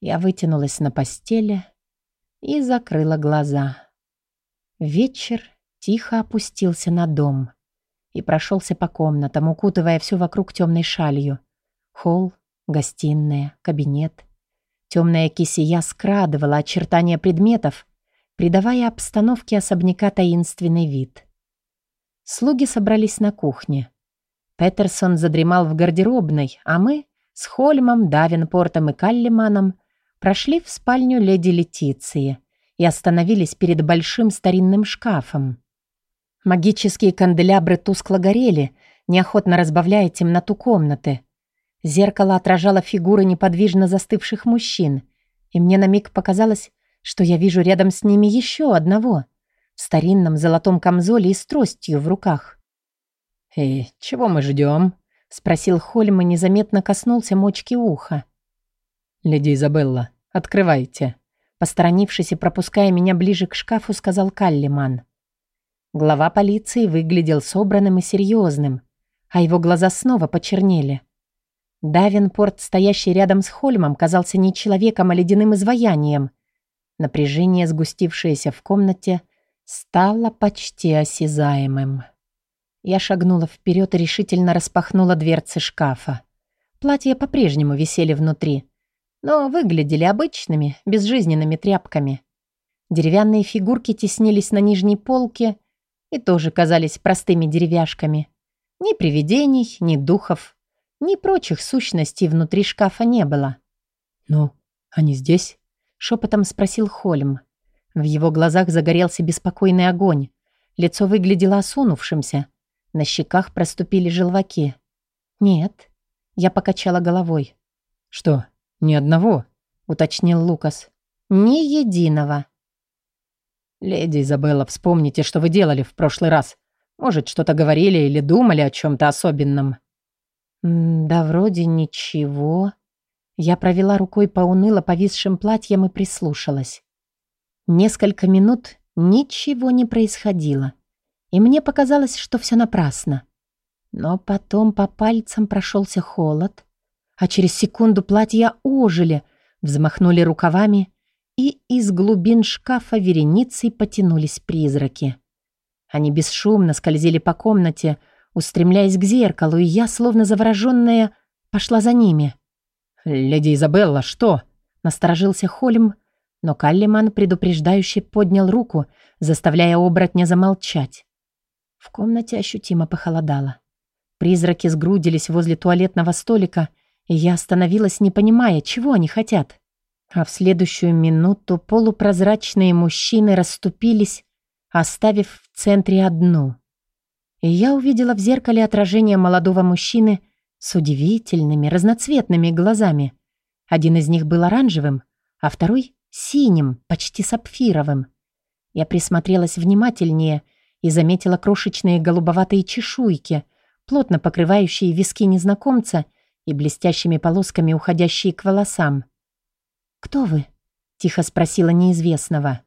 Я вытянулась на постели и закрыла глаза. Вечер тихо опустился на дом и прошелся по комнатам, укутывая все вокруг темной шалью. Холл, гостиная, кабинет. Темная кисия скрадывала очертания предметов, придавая обстановке особняка таинственный вид. Слуги собрались на кухне. Петерсон задремал в гардеробной, а мы с Хольмом, Давинпортом и Каллиманом прошли в спальню леди Летиции и остановились перед большим старинным шкафом. Магические канделябры тускло горели, неохотно разбавляя темноту комнаты. Зеркало отражало фигуры неподвижно застывших мужчин, и мне на миг показалось, что я вижу рядом с ними еще одного, в старинном золотом камзоле и с тростью в руках. «И чего мы ждем? спросил Хольм и незаметно коснулся мочки уха. «Леди Изабелла, открывайте», посторонившись и пропуская меня ближе к шкафу, сказал Каллиман. Глава полиции выглядел собранным и серьезным, а его глаза снова почернели. Давинпорт, стоящий рядом с Хольмом, казался не человеком, а ледяным изваянием. Напряжение, сгустившееся в комнате, стало почти осязаемым. Я шагнула вперед и решительно распахнула дверцы шкафа. Платья по-прежнему висели внутри, но выглядели обычными, безжизненными тряпками. Деревянные фигурки теснились на нижней полке и тоже казались простыми деревяшками. Ни привидений, ни духов, ни прочих сущностей внутри шкафа не было. «Ну, они здесь?» — шепотом спросил Хольм. В его глазах загорелся беспокойный огонь. Лицо выглядело осунувшимся. На щеках проступили желваки. «Нет», — я покачала головой. «Что, ни одного?» — уточнил Лукас. «Ни единого». «Леди Изабелла, вспомните, что вы делали в прошлый раз. Может, что-то говорили или думали о чем-то особенном?» «Да вроде ничего». Я провела рукой по уныло повисшим платьям и прислушалась. Несколько минут ничего не происходило, и мне показалось, что все напрасно. Но потом по пальцам прошелся холод, а через секунду платья ожили, взмахнули рукавами, и из глубин шкафа вереницей потянулись призраки. Они бесшумно скользили по комнате, устремляясь к зеркалу, и я, словно завороженная, пошла за ними. «Леди Изабелла, что?» — насторожился Холм, но Каллиман предупреждающе поднял руку, заставляя оборотня замолчать. В комнате ощутимо похолодало. Призраки сгрудились возле туалетного столика, и я остановилась, не понимая, чего они хотят. А в следующую минуту полупрозрачные мужчины расступились, оставив в центре одну — и я увидела в зеркале отражение молодого мужчины с удивительными разноцветными глазами. Один из них был оранжевым, а второй — синим, почти сапфировым. Я присмотрелась внимательнее и заметила крошечные голубоватые чешуйки, плотно покрывающие виски незнакомца и блестящими полосками уходящие к волосам. «Кто вы?» — тихо спросила неизвестного.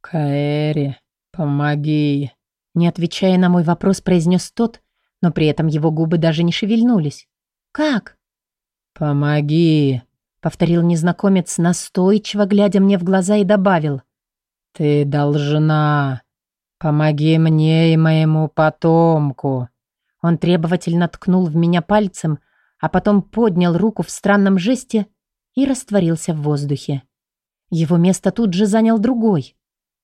«Каэри, помоги!» Не отвечая на мой вопрос, произнес тот, но при этом его губы даже не шевельнулись. «Как?» «Помоги», — повторил незнакомец, настойчиво глядя мне в глаза и добавил. «Ты должна. Помоги мне и моему потомку». Он требовательно ткнул в меня пальцем, а потом поднял руку в странном жесте и растворился в воздухе. Его место тут же занял другой.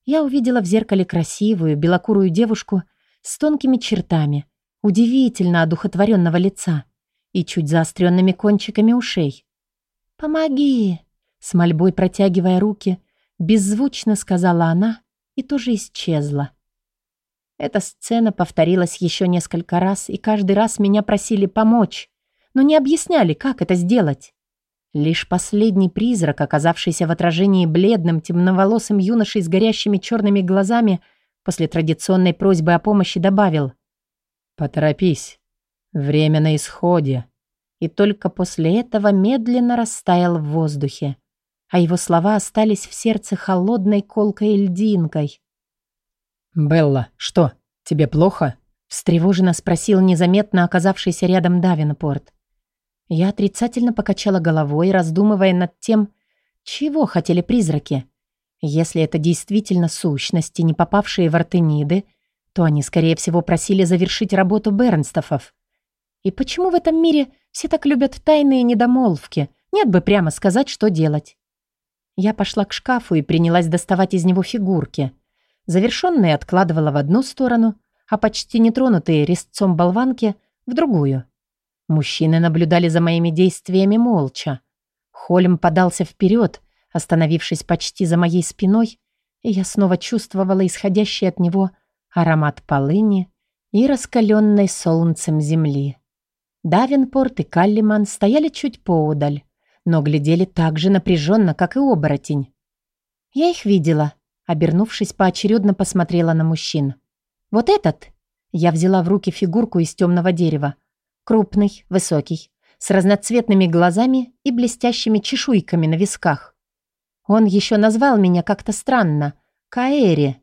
Я увидела в зеркале красивую, белокурую девушку с тонкими чертами, удивительно одухотворенного лица и чуть заостренными кончиками ушей. «Помоги!» С мольбой протягивая руки, беззвучно сказала она и тоже исчезла. Эта сцена повторилась еще несколько раз, и каждый раз меня просили помочь, но не объясняли, как это сделать. Лишь последний призрак, оказавшийся в отражении бледным, темноволосым юношей с горящими черными глазами, после традиционной просьбы о помощи добавил «Поторопись, время на исходе» и только после этого медленно растаял в воздухе, а его слова остались в сердце холодной колкой льдинкой. «Белла, что, тебе плохо?» — встревоженно спросил незаметно оказавшийся рядом Давинпорт. Я отрицательно покачала головой, раздумывая над тем, чего хотели призраки. Если это действительно сущности, не попавшие в Артениды, то они, скорее всего, просили завершить работу Бернстофов. И почему в этом мире все так любят тайные недомолвки? Нет бы прямо сказать, что делать. Я пошла к шкафу и принялась доставать из него фигурки. Завершенные откладывала в одну сторону, а почти нетронутые резцом болванки — в другую. Мужчины наблюдали за моими действиями молча. Холм подался вперед, остановившись почти за моей спиной, и я снова чувствовала исходящий от него аромат полыни и раскаленной солнцем земли. Давинпорт и Каллиман стояли чуть поодаль, но глядели так же напряженно, как и оборотень. Я их видела, обернувшись, поочередно посмотрела на мужчин. «Вот этот!» Я взяла в руки фигурку из темного дерева. Крупный, высокий, с разноцветными глазами и блестящими чешуйками на висках. Он еще назвал меня как-то странно. Каэри.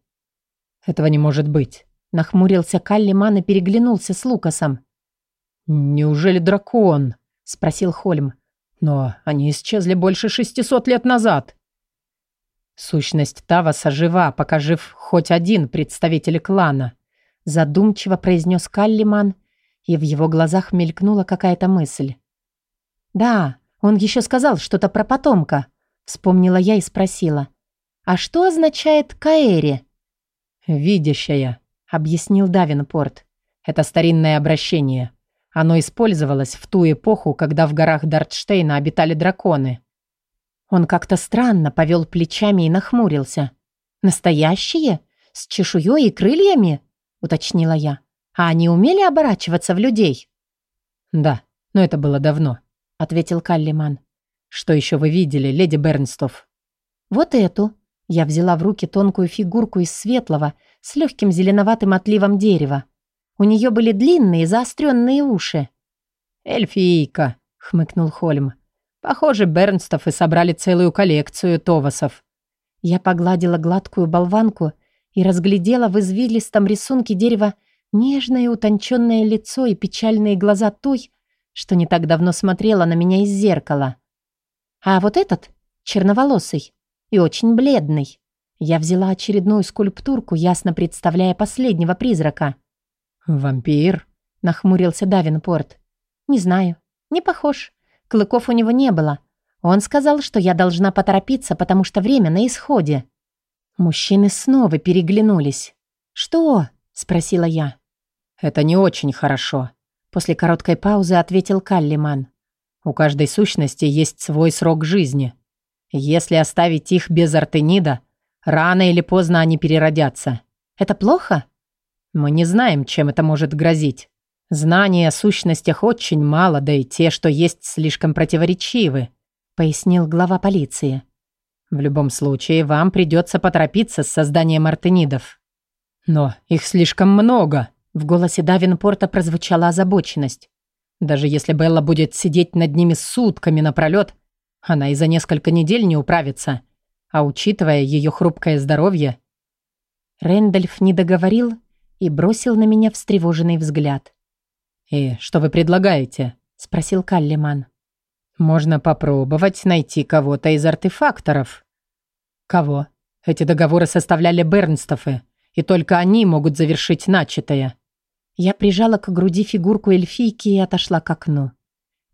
«Этого не может быть», — нахмурился Каллиман и переглянулся с Лукасом. «Неужели дракон?» — спросил Хольм. «Но они исчезли больше шестисот лет назад». Сущность Таваса жива, пока жив хоть один представитель клана, задумчиво произнес Каллиман, и в его глазах мелькнула какая-то мысль. «Да, он еще сказал что-то про потомка», — вспомнила я и спросила. «А что означает Каэри?» «Видящая», — объяснил Давинпорт. «Это старинное обращение. Оно использовалось в ту эпоху, когда в горах Дартштейна обитали драконы. Он как-то странно повел плечами и нахмурился. «Настоящие? С чешуей и крыльями?» — уточнила я. «А они умели оборачиваться в людей?» «Да, но это было давно», — ответил Каллиман. «Что еще вы видели, леди Бернстов?» «Вот эту». Я взяла в руки тонкую фигурку из светлого, с легким зеленоватым отливом дерева. У нее были длинные заостренные уши. «Эльфийка», — хмыкнул Хольм. «Похоже, Бернстов и собрали целую коллекцию товасов». Я погладила гладкую болванку и разглядела в извилистом рисунке дерева нежное утонченное лицо и печальные глаза той, что не так давно смотрела на меня из зеркала. А вот этот черноволосый и очень бледный. Я взяла очередную скульптурку, ясно представляя последнего призрака. «Вампир?» — нахмурился Давинпорт. «Не знаю. Не похож. Клыков у него не было. Он сказал, что я должна поторопиться, потому что время на исходе». Мужчины снова переглянулись. «Что?» — спросила я. «Это не очень хорошо», — после короткой паузы ответил Каллиман. «У каждой сущности есть свой срок жизни. Если оставить их без артенида, рано или поздно они переродятся. Это плохо?» Мы не знаем, чем это может грозить. Знаний о сущностях очень мало, да и те, что есть, слишком противоречивы», — пояснил глава полиции. «В любом случае, вам придется поторопиться с созданием артенидов». «Но их слишком много», — в голосе Давинпорта прозвучала озабоченность. «Даже если Белла будет сидеть над ними сутками напролет, она и за несколько недель не управится. А учитывая ее хрупкое здоровье...» Рэндальф не договорил и бросил на меня встревоженный взгляд. «И что вы предлагаете?» — спросил Каллиман. «Можно попробовать найти кого-то из артефакторов». «Кого? Эти договоры составляли Бернстофы, и только они могут завершить начатое». Я прижала к груди фигурку эльфийки и отошла к окну.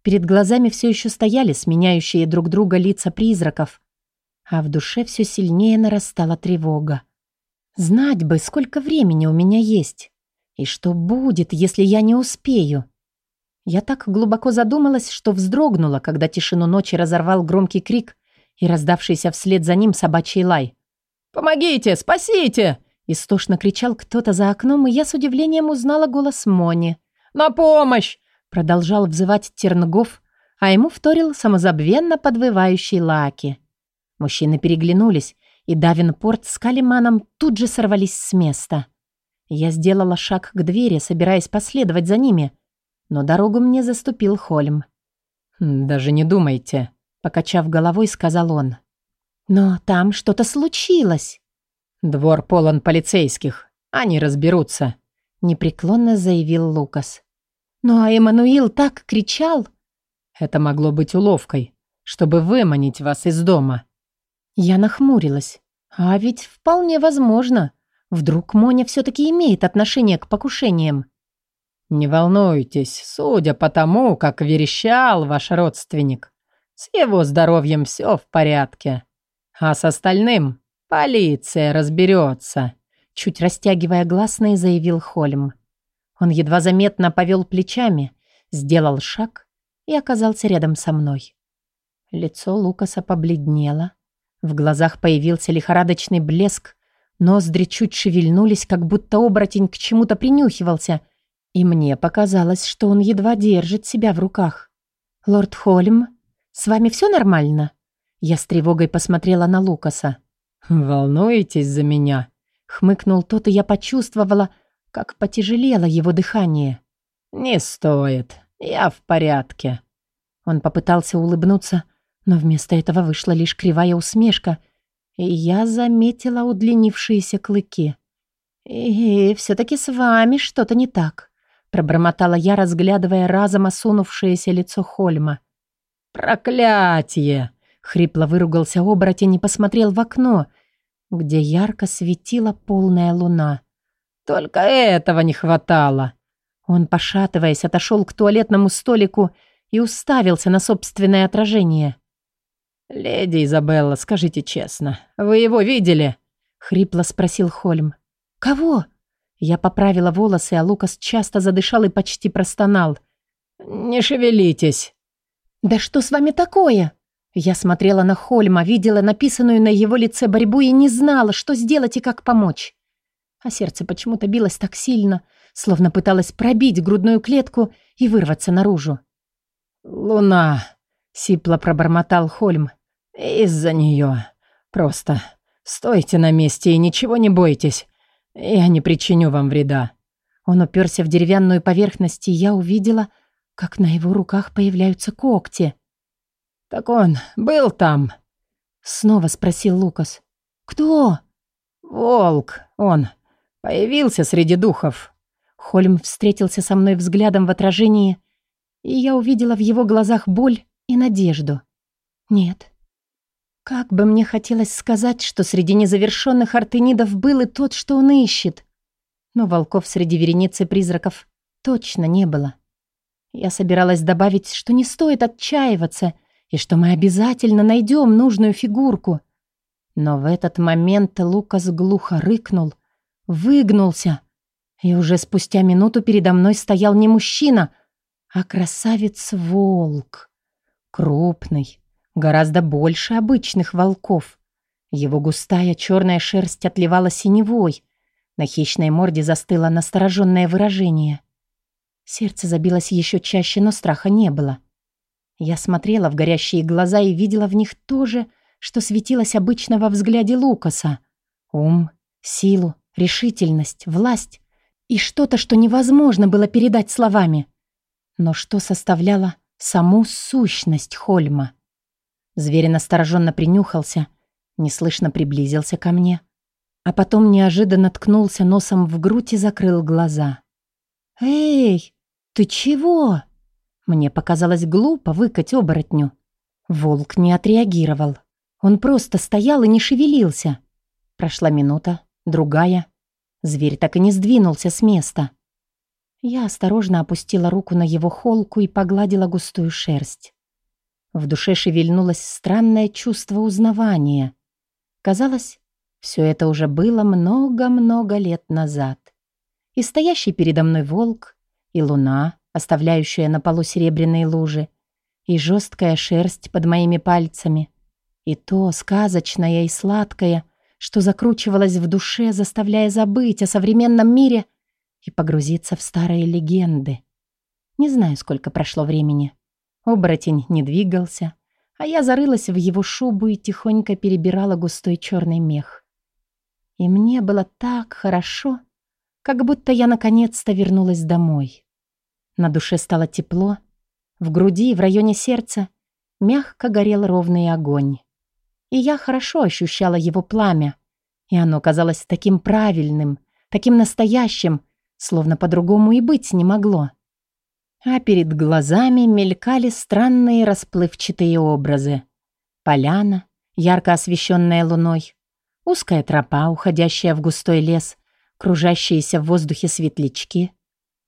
Перед глазами все еще стояли сменяющие друг друга лица призраков, а в душе все сильнее нарастала тревога. Знать бы, сколько времени у меня есть, и что будет, если я не успею. Я так глубоко задумалась, что вздрогнула, когда тишину ночи разорвал громкий крик и раздавшийся вслед за ним собачий лай. «Помогите! Спасите!» Истошно кричал кто-то за окном, и я с удивлением узнала голос Мони. «На помощь!» Продолжал взывать Тернгов, а ему вторил самозабвенно подвывающий Лаки. Мужчины переглянулись, и Давинпорт с Калиманом тут же сорвались с места. Я сделала шаг к двери, собираясь последовать за ними, но дорогу мне заступил Хольм. «Даже не думайте», — покачав головой, сказал он. «Но там что-то случилось». «Двор полон полицейских. Они разберутся», — непреклонно заявил Лукас. «Ну а Эммануил так кричал». «Это могло быть уловкой, чтобы выманить вас из дома». Я нахмурилась. А ведь вполне возможно. Вдруг Моня все-таки имеет отношение к покушениям. «Не волнуйтесь, судя по тому, как верещал ваш родственник, с его здоровьем все в порядке. А с остальным полиция разберется», чуть растягивая гласные, заявил Хольм. Он едва заметно повел плечами, сделал шаг и оказался рядом со мной. Лицо Лукаса побледнело, в глазах появился лихорадочный блеск, ноздри чуть шевельнулись, как будто оборотень к чему-то принюхивался — и мне показалось, что он едва держит себя в руках. «Лорд Холм, с вами все нормально?» Я с тревогой посмотрела на Лукаса. «Волнуетесь за меня?» Хмыкнул тот, и я почувствовала, как потяжелело его дыхание. «Не стоит. Я в порядке». Он попытался улыбнуться, но вместо этого вышла лишь кривая усмешка, и я заметила удлинившиеся клыки. «И все-таки с вами что-то не так». Пробормотала я, разглядывая разом осунувшееся лицо Хольма. «Проклятие!» — хрипло выругался оборотень и посмотрел в окно, где ярко светила полная луна. «Только этого не хватало!» Он, пошатываясь, отошел к туалетному столику и уставился на собственное отражение. «Леди Изабелла, скажите честно, вы его видели?» — хрипло спросил Хольм. «Кого?» Я поправила волосы, а Лукас часто задышал и почти простонал. «Не шевелитесь!» «Да что с вами такое?» Я смотрела на Хольма, видела написанную на его лице борьбу и не знала, что сделать и как помочь. А сердце почему-то билось так сильно, словно пыталось пробить грудную клетку и вырваться наружу. «Луна!» — сипло пробормотал Хольм. «Из-за нее. Просто стойте на месте и ничего не бойтесь. «Я не причиню вам вреда». Он уперся в деревянную поверхность, и я увидела, как на его руках появляются когти. «Так он был там?» Снова спросил Лукас. «Кто?» «Волк, он. Появился среди духов». Хольм встретился со мной взглядом в отражении, и я увидела в его глазах боль и надежду. «Нет, как бы мне хотелось сказать, что среди незавершенных артенидов был и тот, что он ищет. Но волков среди вереницы призраков точно не было. Я собиралась добавить, что не стоит отчаиваться и что мы обязательно найдем нужную фигурку. Но в этот момент Лукас глухо рыкнул, выгнулся, и уже спустя минуту передо мной стоял не мужчина, а красавец-волк. Крупный, Гораздо больше обычных волков. Его густая черная шерсть отливала синевой. На хищной морде застыло настороженное выражение. Сердце забилось еще чаще, но страха не было. Я смотрела в горящие глаза и видела в них то же, что светилось обычно во взгляде Лукаса. Ум, силу, решительность, власть и что-то, что невозможно было передать словами. Но что составляло саму сущность Хольма. Зверь настороженно принюхался, неслышно приблизился ко мне, а потом неожиданно ткнулся носом в грудь и закрыл глаза. «Эй, ты чего?» Мне показалось глупо выкать оборотню. Волк не отреагировал. Он просто стоял и не шевелился. Прошла минута, другая. Зверь так и не сдвинулся с места. Я осторожно опустила руку на его холку и погладила густую шерсть. В душе шевельнулось странное чувство узнавания. Казалось, все это уже было много-много лет назад. И стоящий передо мной волк, и луна, оставляющая на полу серебряные лужи, и жесткая шерсть под моими пальцами, и то сказочное и сладкое, что закручивалось в душе, заставляя забыть о современном мире и погрузиться в старые легенды. Не знаю, сколько прошло времени. Оборотень не двигался, а я зарылась в его шубу и тихонько перебирала густой черный мех. И мне было так хорошо, как будто я наконец-то вернулась домой. На душе стало тепло, в груди, в районе сердца, мягко горел ровный огонь. И я хорошо ощущала его пламя, и оно казалось таким правильным, таким настоящим, словно по-другому и быть не могло. А перед глазами мелькали странные расплывчатые образы. Поляна, ярко освещенная луной, узкая тропа, уходящая в густой лес, кружащиеся в воздухе светлячки.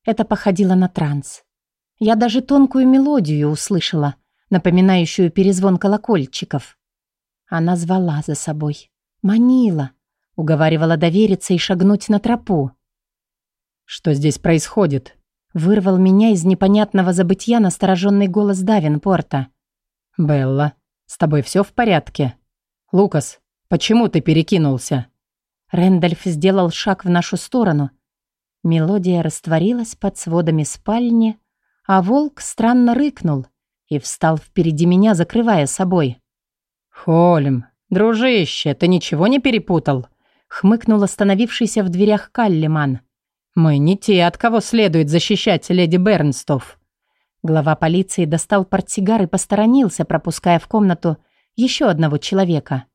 Это походило на транс. Я даже тонкую мелодию услышала, напоминающую перезвон колокольчиков. Она звала за собой, манила, уговаривала довериться и шагнуть на тропу. «Что здесь происходит?» Вырвал меня из непонятного забытья настороженный голос Давинпорта. «Белла, с тобой все в порядке? Лукас, почему ты перекинулся?» Рэндальф сделал шаг в нашу сторону. Мелодия растворилась под сводами спальни, а волк странно рыкнул и встал впереди меня, закрывая собой. «Холм, дружище, ты ничего не перепутал?» хмыкнул остановившийся в дверях Каллиман. «Мы не те, от кого следует защищать леди Бернстов». Глава полиции достал портсигар и посторонился, пропуская в комнату еще одного человека.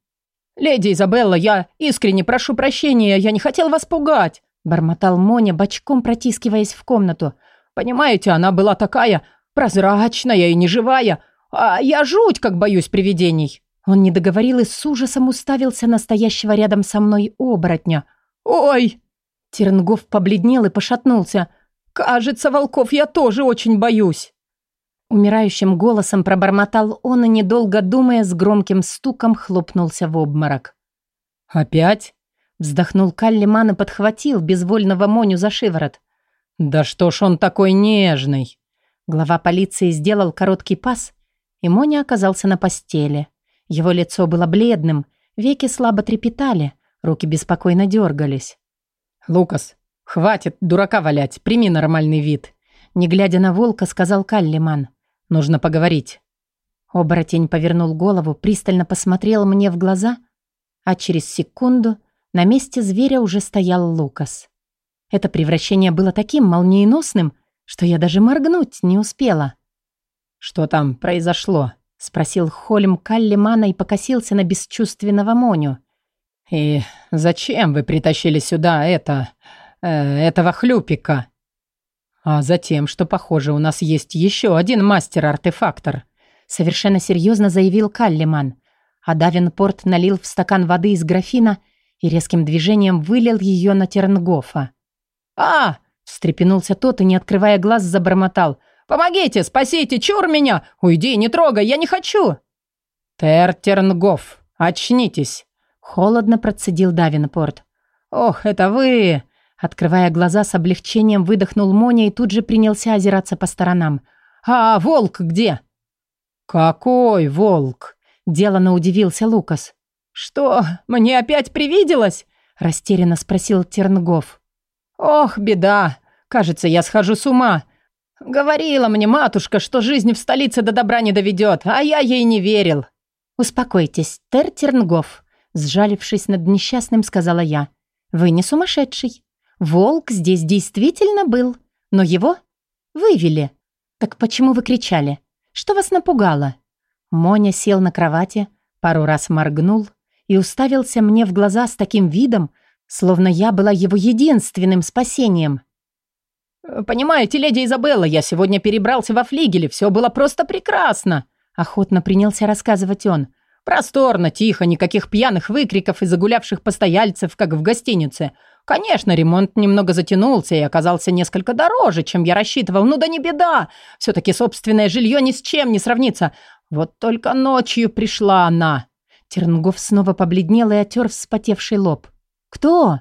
«Леди Изабелла, я искренне прошу прощения, я не хотел вас пугать», бормотал Моня, бочком протискиваясь в комнату. «Понимаете, она была такая прозрачная и неживая, а я жуть как боюсь привидений». Он не договорил и с ужасом уставился на стоящего рядом со мной оборотня. «Ой!» Тернгов побледнел и пошатнулся. «Кажется, волков я тоже очень боюсь!» Умирающим голосом пробормотал он и, недолго думая, с громким стуком хлопнулся в обморок. «Опять?» Вздохнул Каллиман и подхватил безвольного Моню за шиворот. «Да что ж он такой нежный?» Глава полиции сделал короткий пас, и Моня оказался на постели. Его лицо было бледным, веки слабо трепетали, руки беспокойно дергались. «Лукас, хватит дурака валять, прими нормальный вид», не глядя на волка, сказал Каллиман. «Нужно поговорить». Оборотень повернул голову, пристально посмотрел мне в глаза, а через секунду на месте зверя уже стоял Лукас. Это превращение было таким молниеносным, что я даже моргнуть не успела. «Что там произошло?» — спросил Холм Каллимана и покосился на бесчувственного Моню. «И зачем вы притащили сюда это... Э, этого хлюпика?» «А затем, что, похоже, у нас есть еще один мастер-артефактор», совершенно серьезно заявил Каллиман. А Давинпорт налил в стакан воды из графина и резким движением вылил ее на Тернгофа. «А!» — встрепенулся тот и, не открывая глаз, забормотал. «Помогите! Спасите! Чур меня! Уйди, не трогай! Я не хочу!» «Тертернгоф, очнитесь!» Холодно процедил Давинпорт. «Ох, это вы!» Открывая глаза, с облегчением выдохнул Моня и тут же принялся озираться по сторонам. «А волк где?» «Какой волк?» Делано удивился Лукас. «Что, мне опять привиделось?» Растерянно спросил Тернгов. «Ох, беда! Кажется, я схожу с ума. Говорила мне матушка, что жизнь в столице до добра не доведет, а я ей не верил. Успокойтесь, Тер Тернгоф, сжалившись над несчастным, сказала я. Вы не сумасшедший. Волк здесь действительно был, но его вывели. Так почему вы кричали? Что вас напугало? Моня сел на кровати, пару раз моргнул и уставился мне в глаза с таким видом, словно я была его единственным спасением. «Понимаете, леди Изабелла, я сегодня перебрался во флигеле, все было просто прекрасно!» Охотно принялся рассказывать он. «Просторно, тихо, никаких пьяных выкриков и загулявших постояльцев, как в гостинице. Конечно, ремонт немного затянулся и оказался несколько дороже, чем я рассчитывал. Ну да не беда. Все-таки собственное жилье ни с чем не сравнится. Вот только ночью пришла она. Тернгов снова побледнел и отер вспотевший лоб. «Кто?»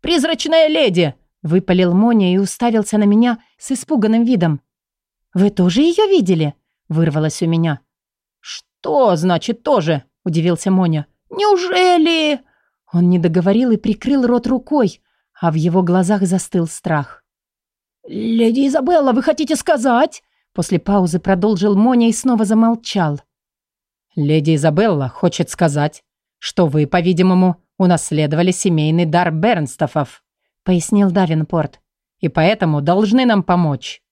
«Призрачная леди!» — выпалил Моня и уставился на меня с испуганным видом. «Вы тоже ее видели?» — вырвалось у меня. «Что значит тоже?» — удивился Моня. «Неужели...» Он не договорил и прикрыл рот рукой, а в его глазах застыл страх. «Леди Изабелла, вы хотите сказать?» После паузы продолжил Моня и снова замолчал. «Леди Изабелла хочет сказать, что вы, по-видимому, унаследовали семейный дар Бернстофов», пояснил Давинпорт, «и поэтому должны нам помочь».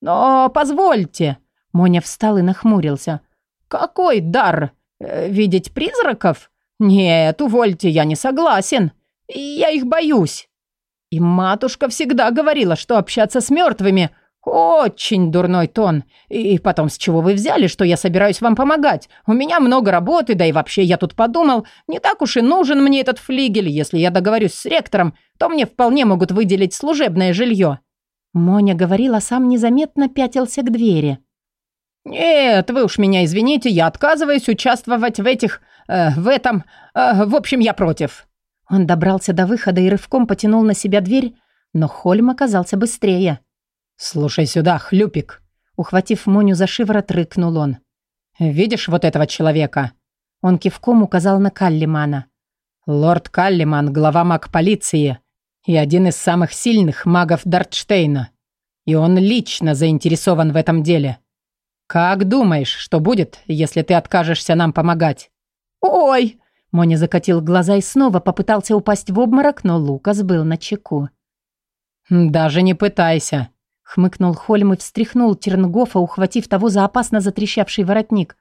«Но позвольте», Моня встал и нахмурился. «Какой дар? Э, видеть призраков? «Нет, увольте, я не согласен. Я их боюсь. И матушка всегда говорила, что общаться с мертвыми – очень дурной тон. И потом, с чего вы взяли, что я собираюсь вам помогать? У меня много работы, да и вообще я тут подумал, не так уж и нужен мне этот флигель. Если я договорюсь с ректором, то мне вполне могут выделить служебное жилье». Моня говорила, сам незаметно пятился к двери. «Нет, вы уж меня извините, я отказываюсь участвовать в этих... Э, в этом... Э, в общем, я против». Он добрался до выхода и рывком потянул на себя дверь, но Хольм оказался быстрее. «Слушай сюда, хлюпик!» Ухватив Моню за шиворот, рыкнул он. «Видишь вот этого человека?» Он кивком указал на Каллимана. «Лорд Каллиман, глава маг-полиции и один из самых сильных магов Дартштейна. И он лично заинтересован в этом деле. «Как думаешь, что будет, если ты откажешься нам помогать?» «Ой!» Моня закатил глаза и снова попытался упасть в обморок, но Лукас был на чеку. «Даже не пытайся», — хмыкнул Хольм и встряхнул Тернгофа, ухватив того за опасно затрещавший воротник.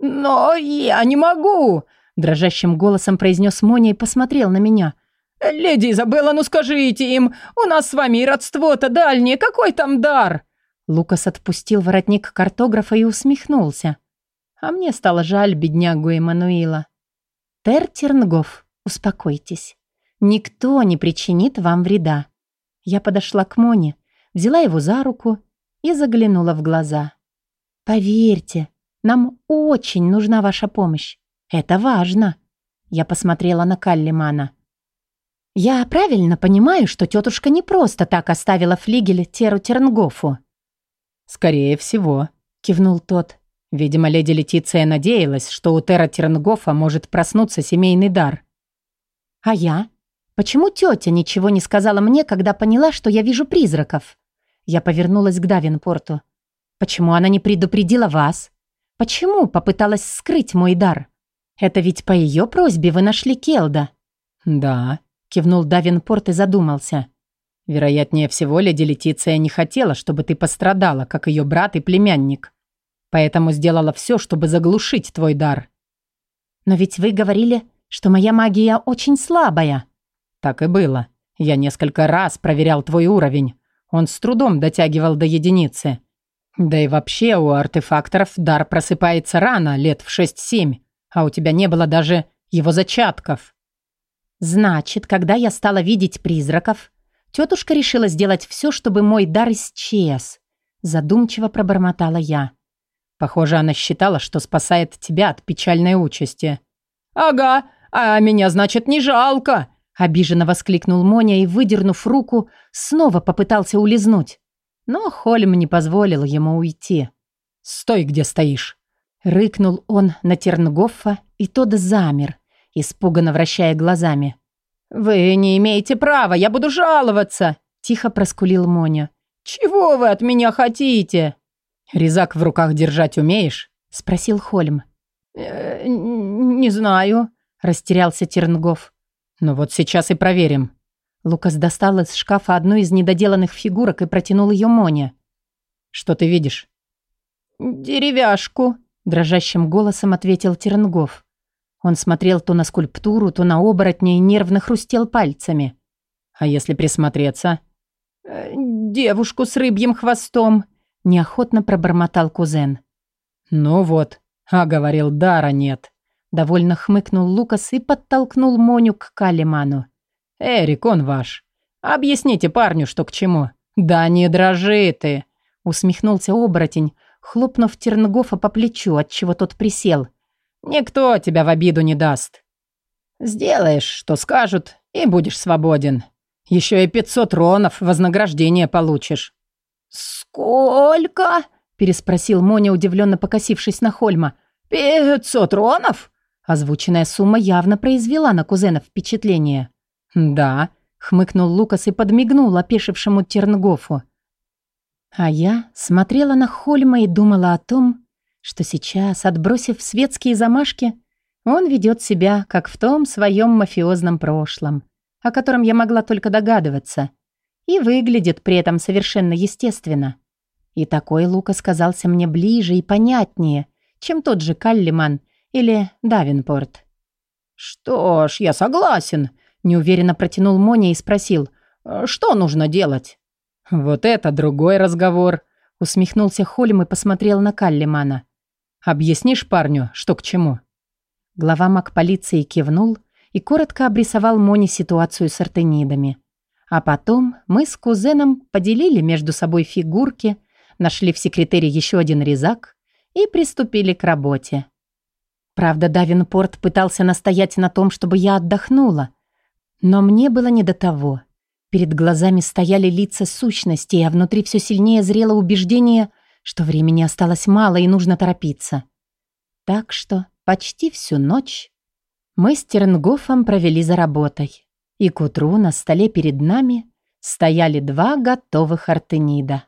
«Но я не могу!» — дрожащим голосом произнес Моня и посмотрел на меня. «Леди Изабелла, ну скажите им, у нас с вами и родство-то дальнее, какой там дар?» Лукас отпустил воротник картографа и усмехнулся. А мне стало жаль беднягу Эммануила. «Тер Тернгоф, успокойтесь. Никто не причинит вам вреда». Я подошла к Моне, взяла его за руку и заглянула в глаза. «Поверьте, нам очень нужна ваша помощь. Это важно». Я посмотрела на Каллимана. «Я правильно понимаю, что тетушка не просто так оставила флигель Теру Тернгофу?» «Скорее всего», — кивнул тот. Видимо, леди Летиция надеялась, что у Тера Тернгофа может проснуться семейный дар. «А я? Почему тетя ничего не сказала мне, когда поняла, что я вижу призраков?» Я повернулась к Давинпорту. «Почему она не предупредила вас? Почему попыталась скрыть мой дар? Это ведь по ее просьбе вы нашли Келда?» «Да», — кивнул Давинпорт и задумался. Вероятнее всего, леди Летиция не хотела, чтобы ты пострадала, как ее брат и племянник. Поэтому сделала все, чтобы заглушить твой дар. Но ведь вы говорили, что моя магия очень слабая. Так и было. Я несколько раз проверял твой уровень. Он с трудом дотягивал до единицы. Да и вообще у артефакторов дар просыпается рано, лет в 6-7, а у тебя не было даже его зачатков. Значит, когда я стала видеть призраков, Тетушка решила сделать все, чтобы мой дар исчез. Задумчиво пробормотала я. Похоже, она считала, что спасает тебя от печальной участи. «Ага, а меня, значит, не жалко!» Обиженно воскликнул Моня и, выдернув руку, снова попытался улизнуть. Но Хольм не позволил ему уйти. «Стой, где стоишь!» Рыкнул он на Тернгоффа, и тот замер, испуганно вращая глазами. «Вы не имеете права, я буду жаловаться!» Тихо проскулил Моня. «Чего вы от меня хотите?» «Резак в руках держать умеешь?» Спросил Хольм. «Э, «Не знаю», растерялся Тернгов. «Ну вот сейчас и проверим». Лукас достал из шкафа одну из недоделанных фигурок и протянул ее Моне. «Что ты видишь?» «Деревяшку», дрожащим голосом ответил Тернгов. Он смотрел то на скульптуру, то на оборотня и нервно хрустел пальцами. «А если присмотреться?» «Э, «Девушку с рыбьим хвостом», — неохотно пробормотал кузен. «Ну вот, а говорил, дара нет», — довольно хмыкнул Лукас и подтолкнул Моню к Калиману. Эрик, он ваш. Объясните парню, что к чему». «Да не дрожи ты!» — усмехнулся оборотень, хлопнув Тернгофа по плечу, отчего тот присел. «Никто тебя в обиду не даст. Сделаешь, что скажут, и будешь свободен. Еще и пятьсот ронов вознаграждение получишь». «Сколько?» — переспросил Моня, удивленно покосившись на Хольма. «Пятьсот ронов?» Озвученная сумма явно произвела на кузена впечатление. «Да», — хмыкнул Лукас и подмигнул опешившему Тернгофу. А я смотрела на Хольма и думала о том, что сейчас, отбросив светские замашки, он ведет себя, как в том своем мафиозном прошлом, о котором я могла только догадываться, и выглядит при этом совершенно естественно. И такой Лукас казался мне ближе и понятнее, чем тот же Каллиман или Давинпорт. «Что ж, я согласен», — неуверенно протянул Моня и спросил, «что нужно делать?» «Вот это другой разговор», — усмехнулся Холм и посмотрел на Каллимана. «Объяснишь парню, что к чему?» Глава маг-полиции кивнул и коротко обрисовал Моне ситуацию с артенидами. А потом мы с кузеном поделили между собой фигурки, нашли в секретере еще один резак и приступили к работе. Правда, Давинпорт пытался настоять на том, чтобы я отдохнула. Но мне было не до того. Перед глазами стояли лица сущностей, а внутри все сильнее зрело убеждение, что времени осталось мало и нужно торопиться. Так что почти всю ночь мы с Тернгофом провели за работой. И к утру на столе перед нами стояли два готовых артенида.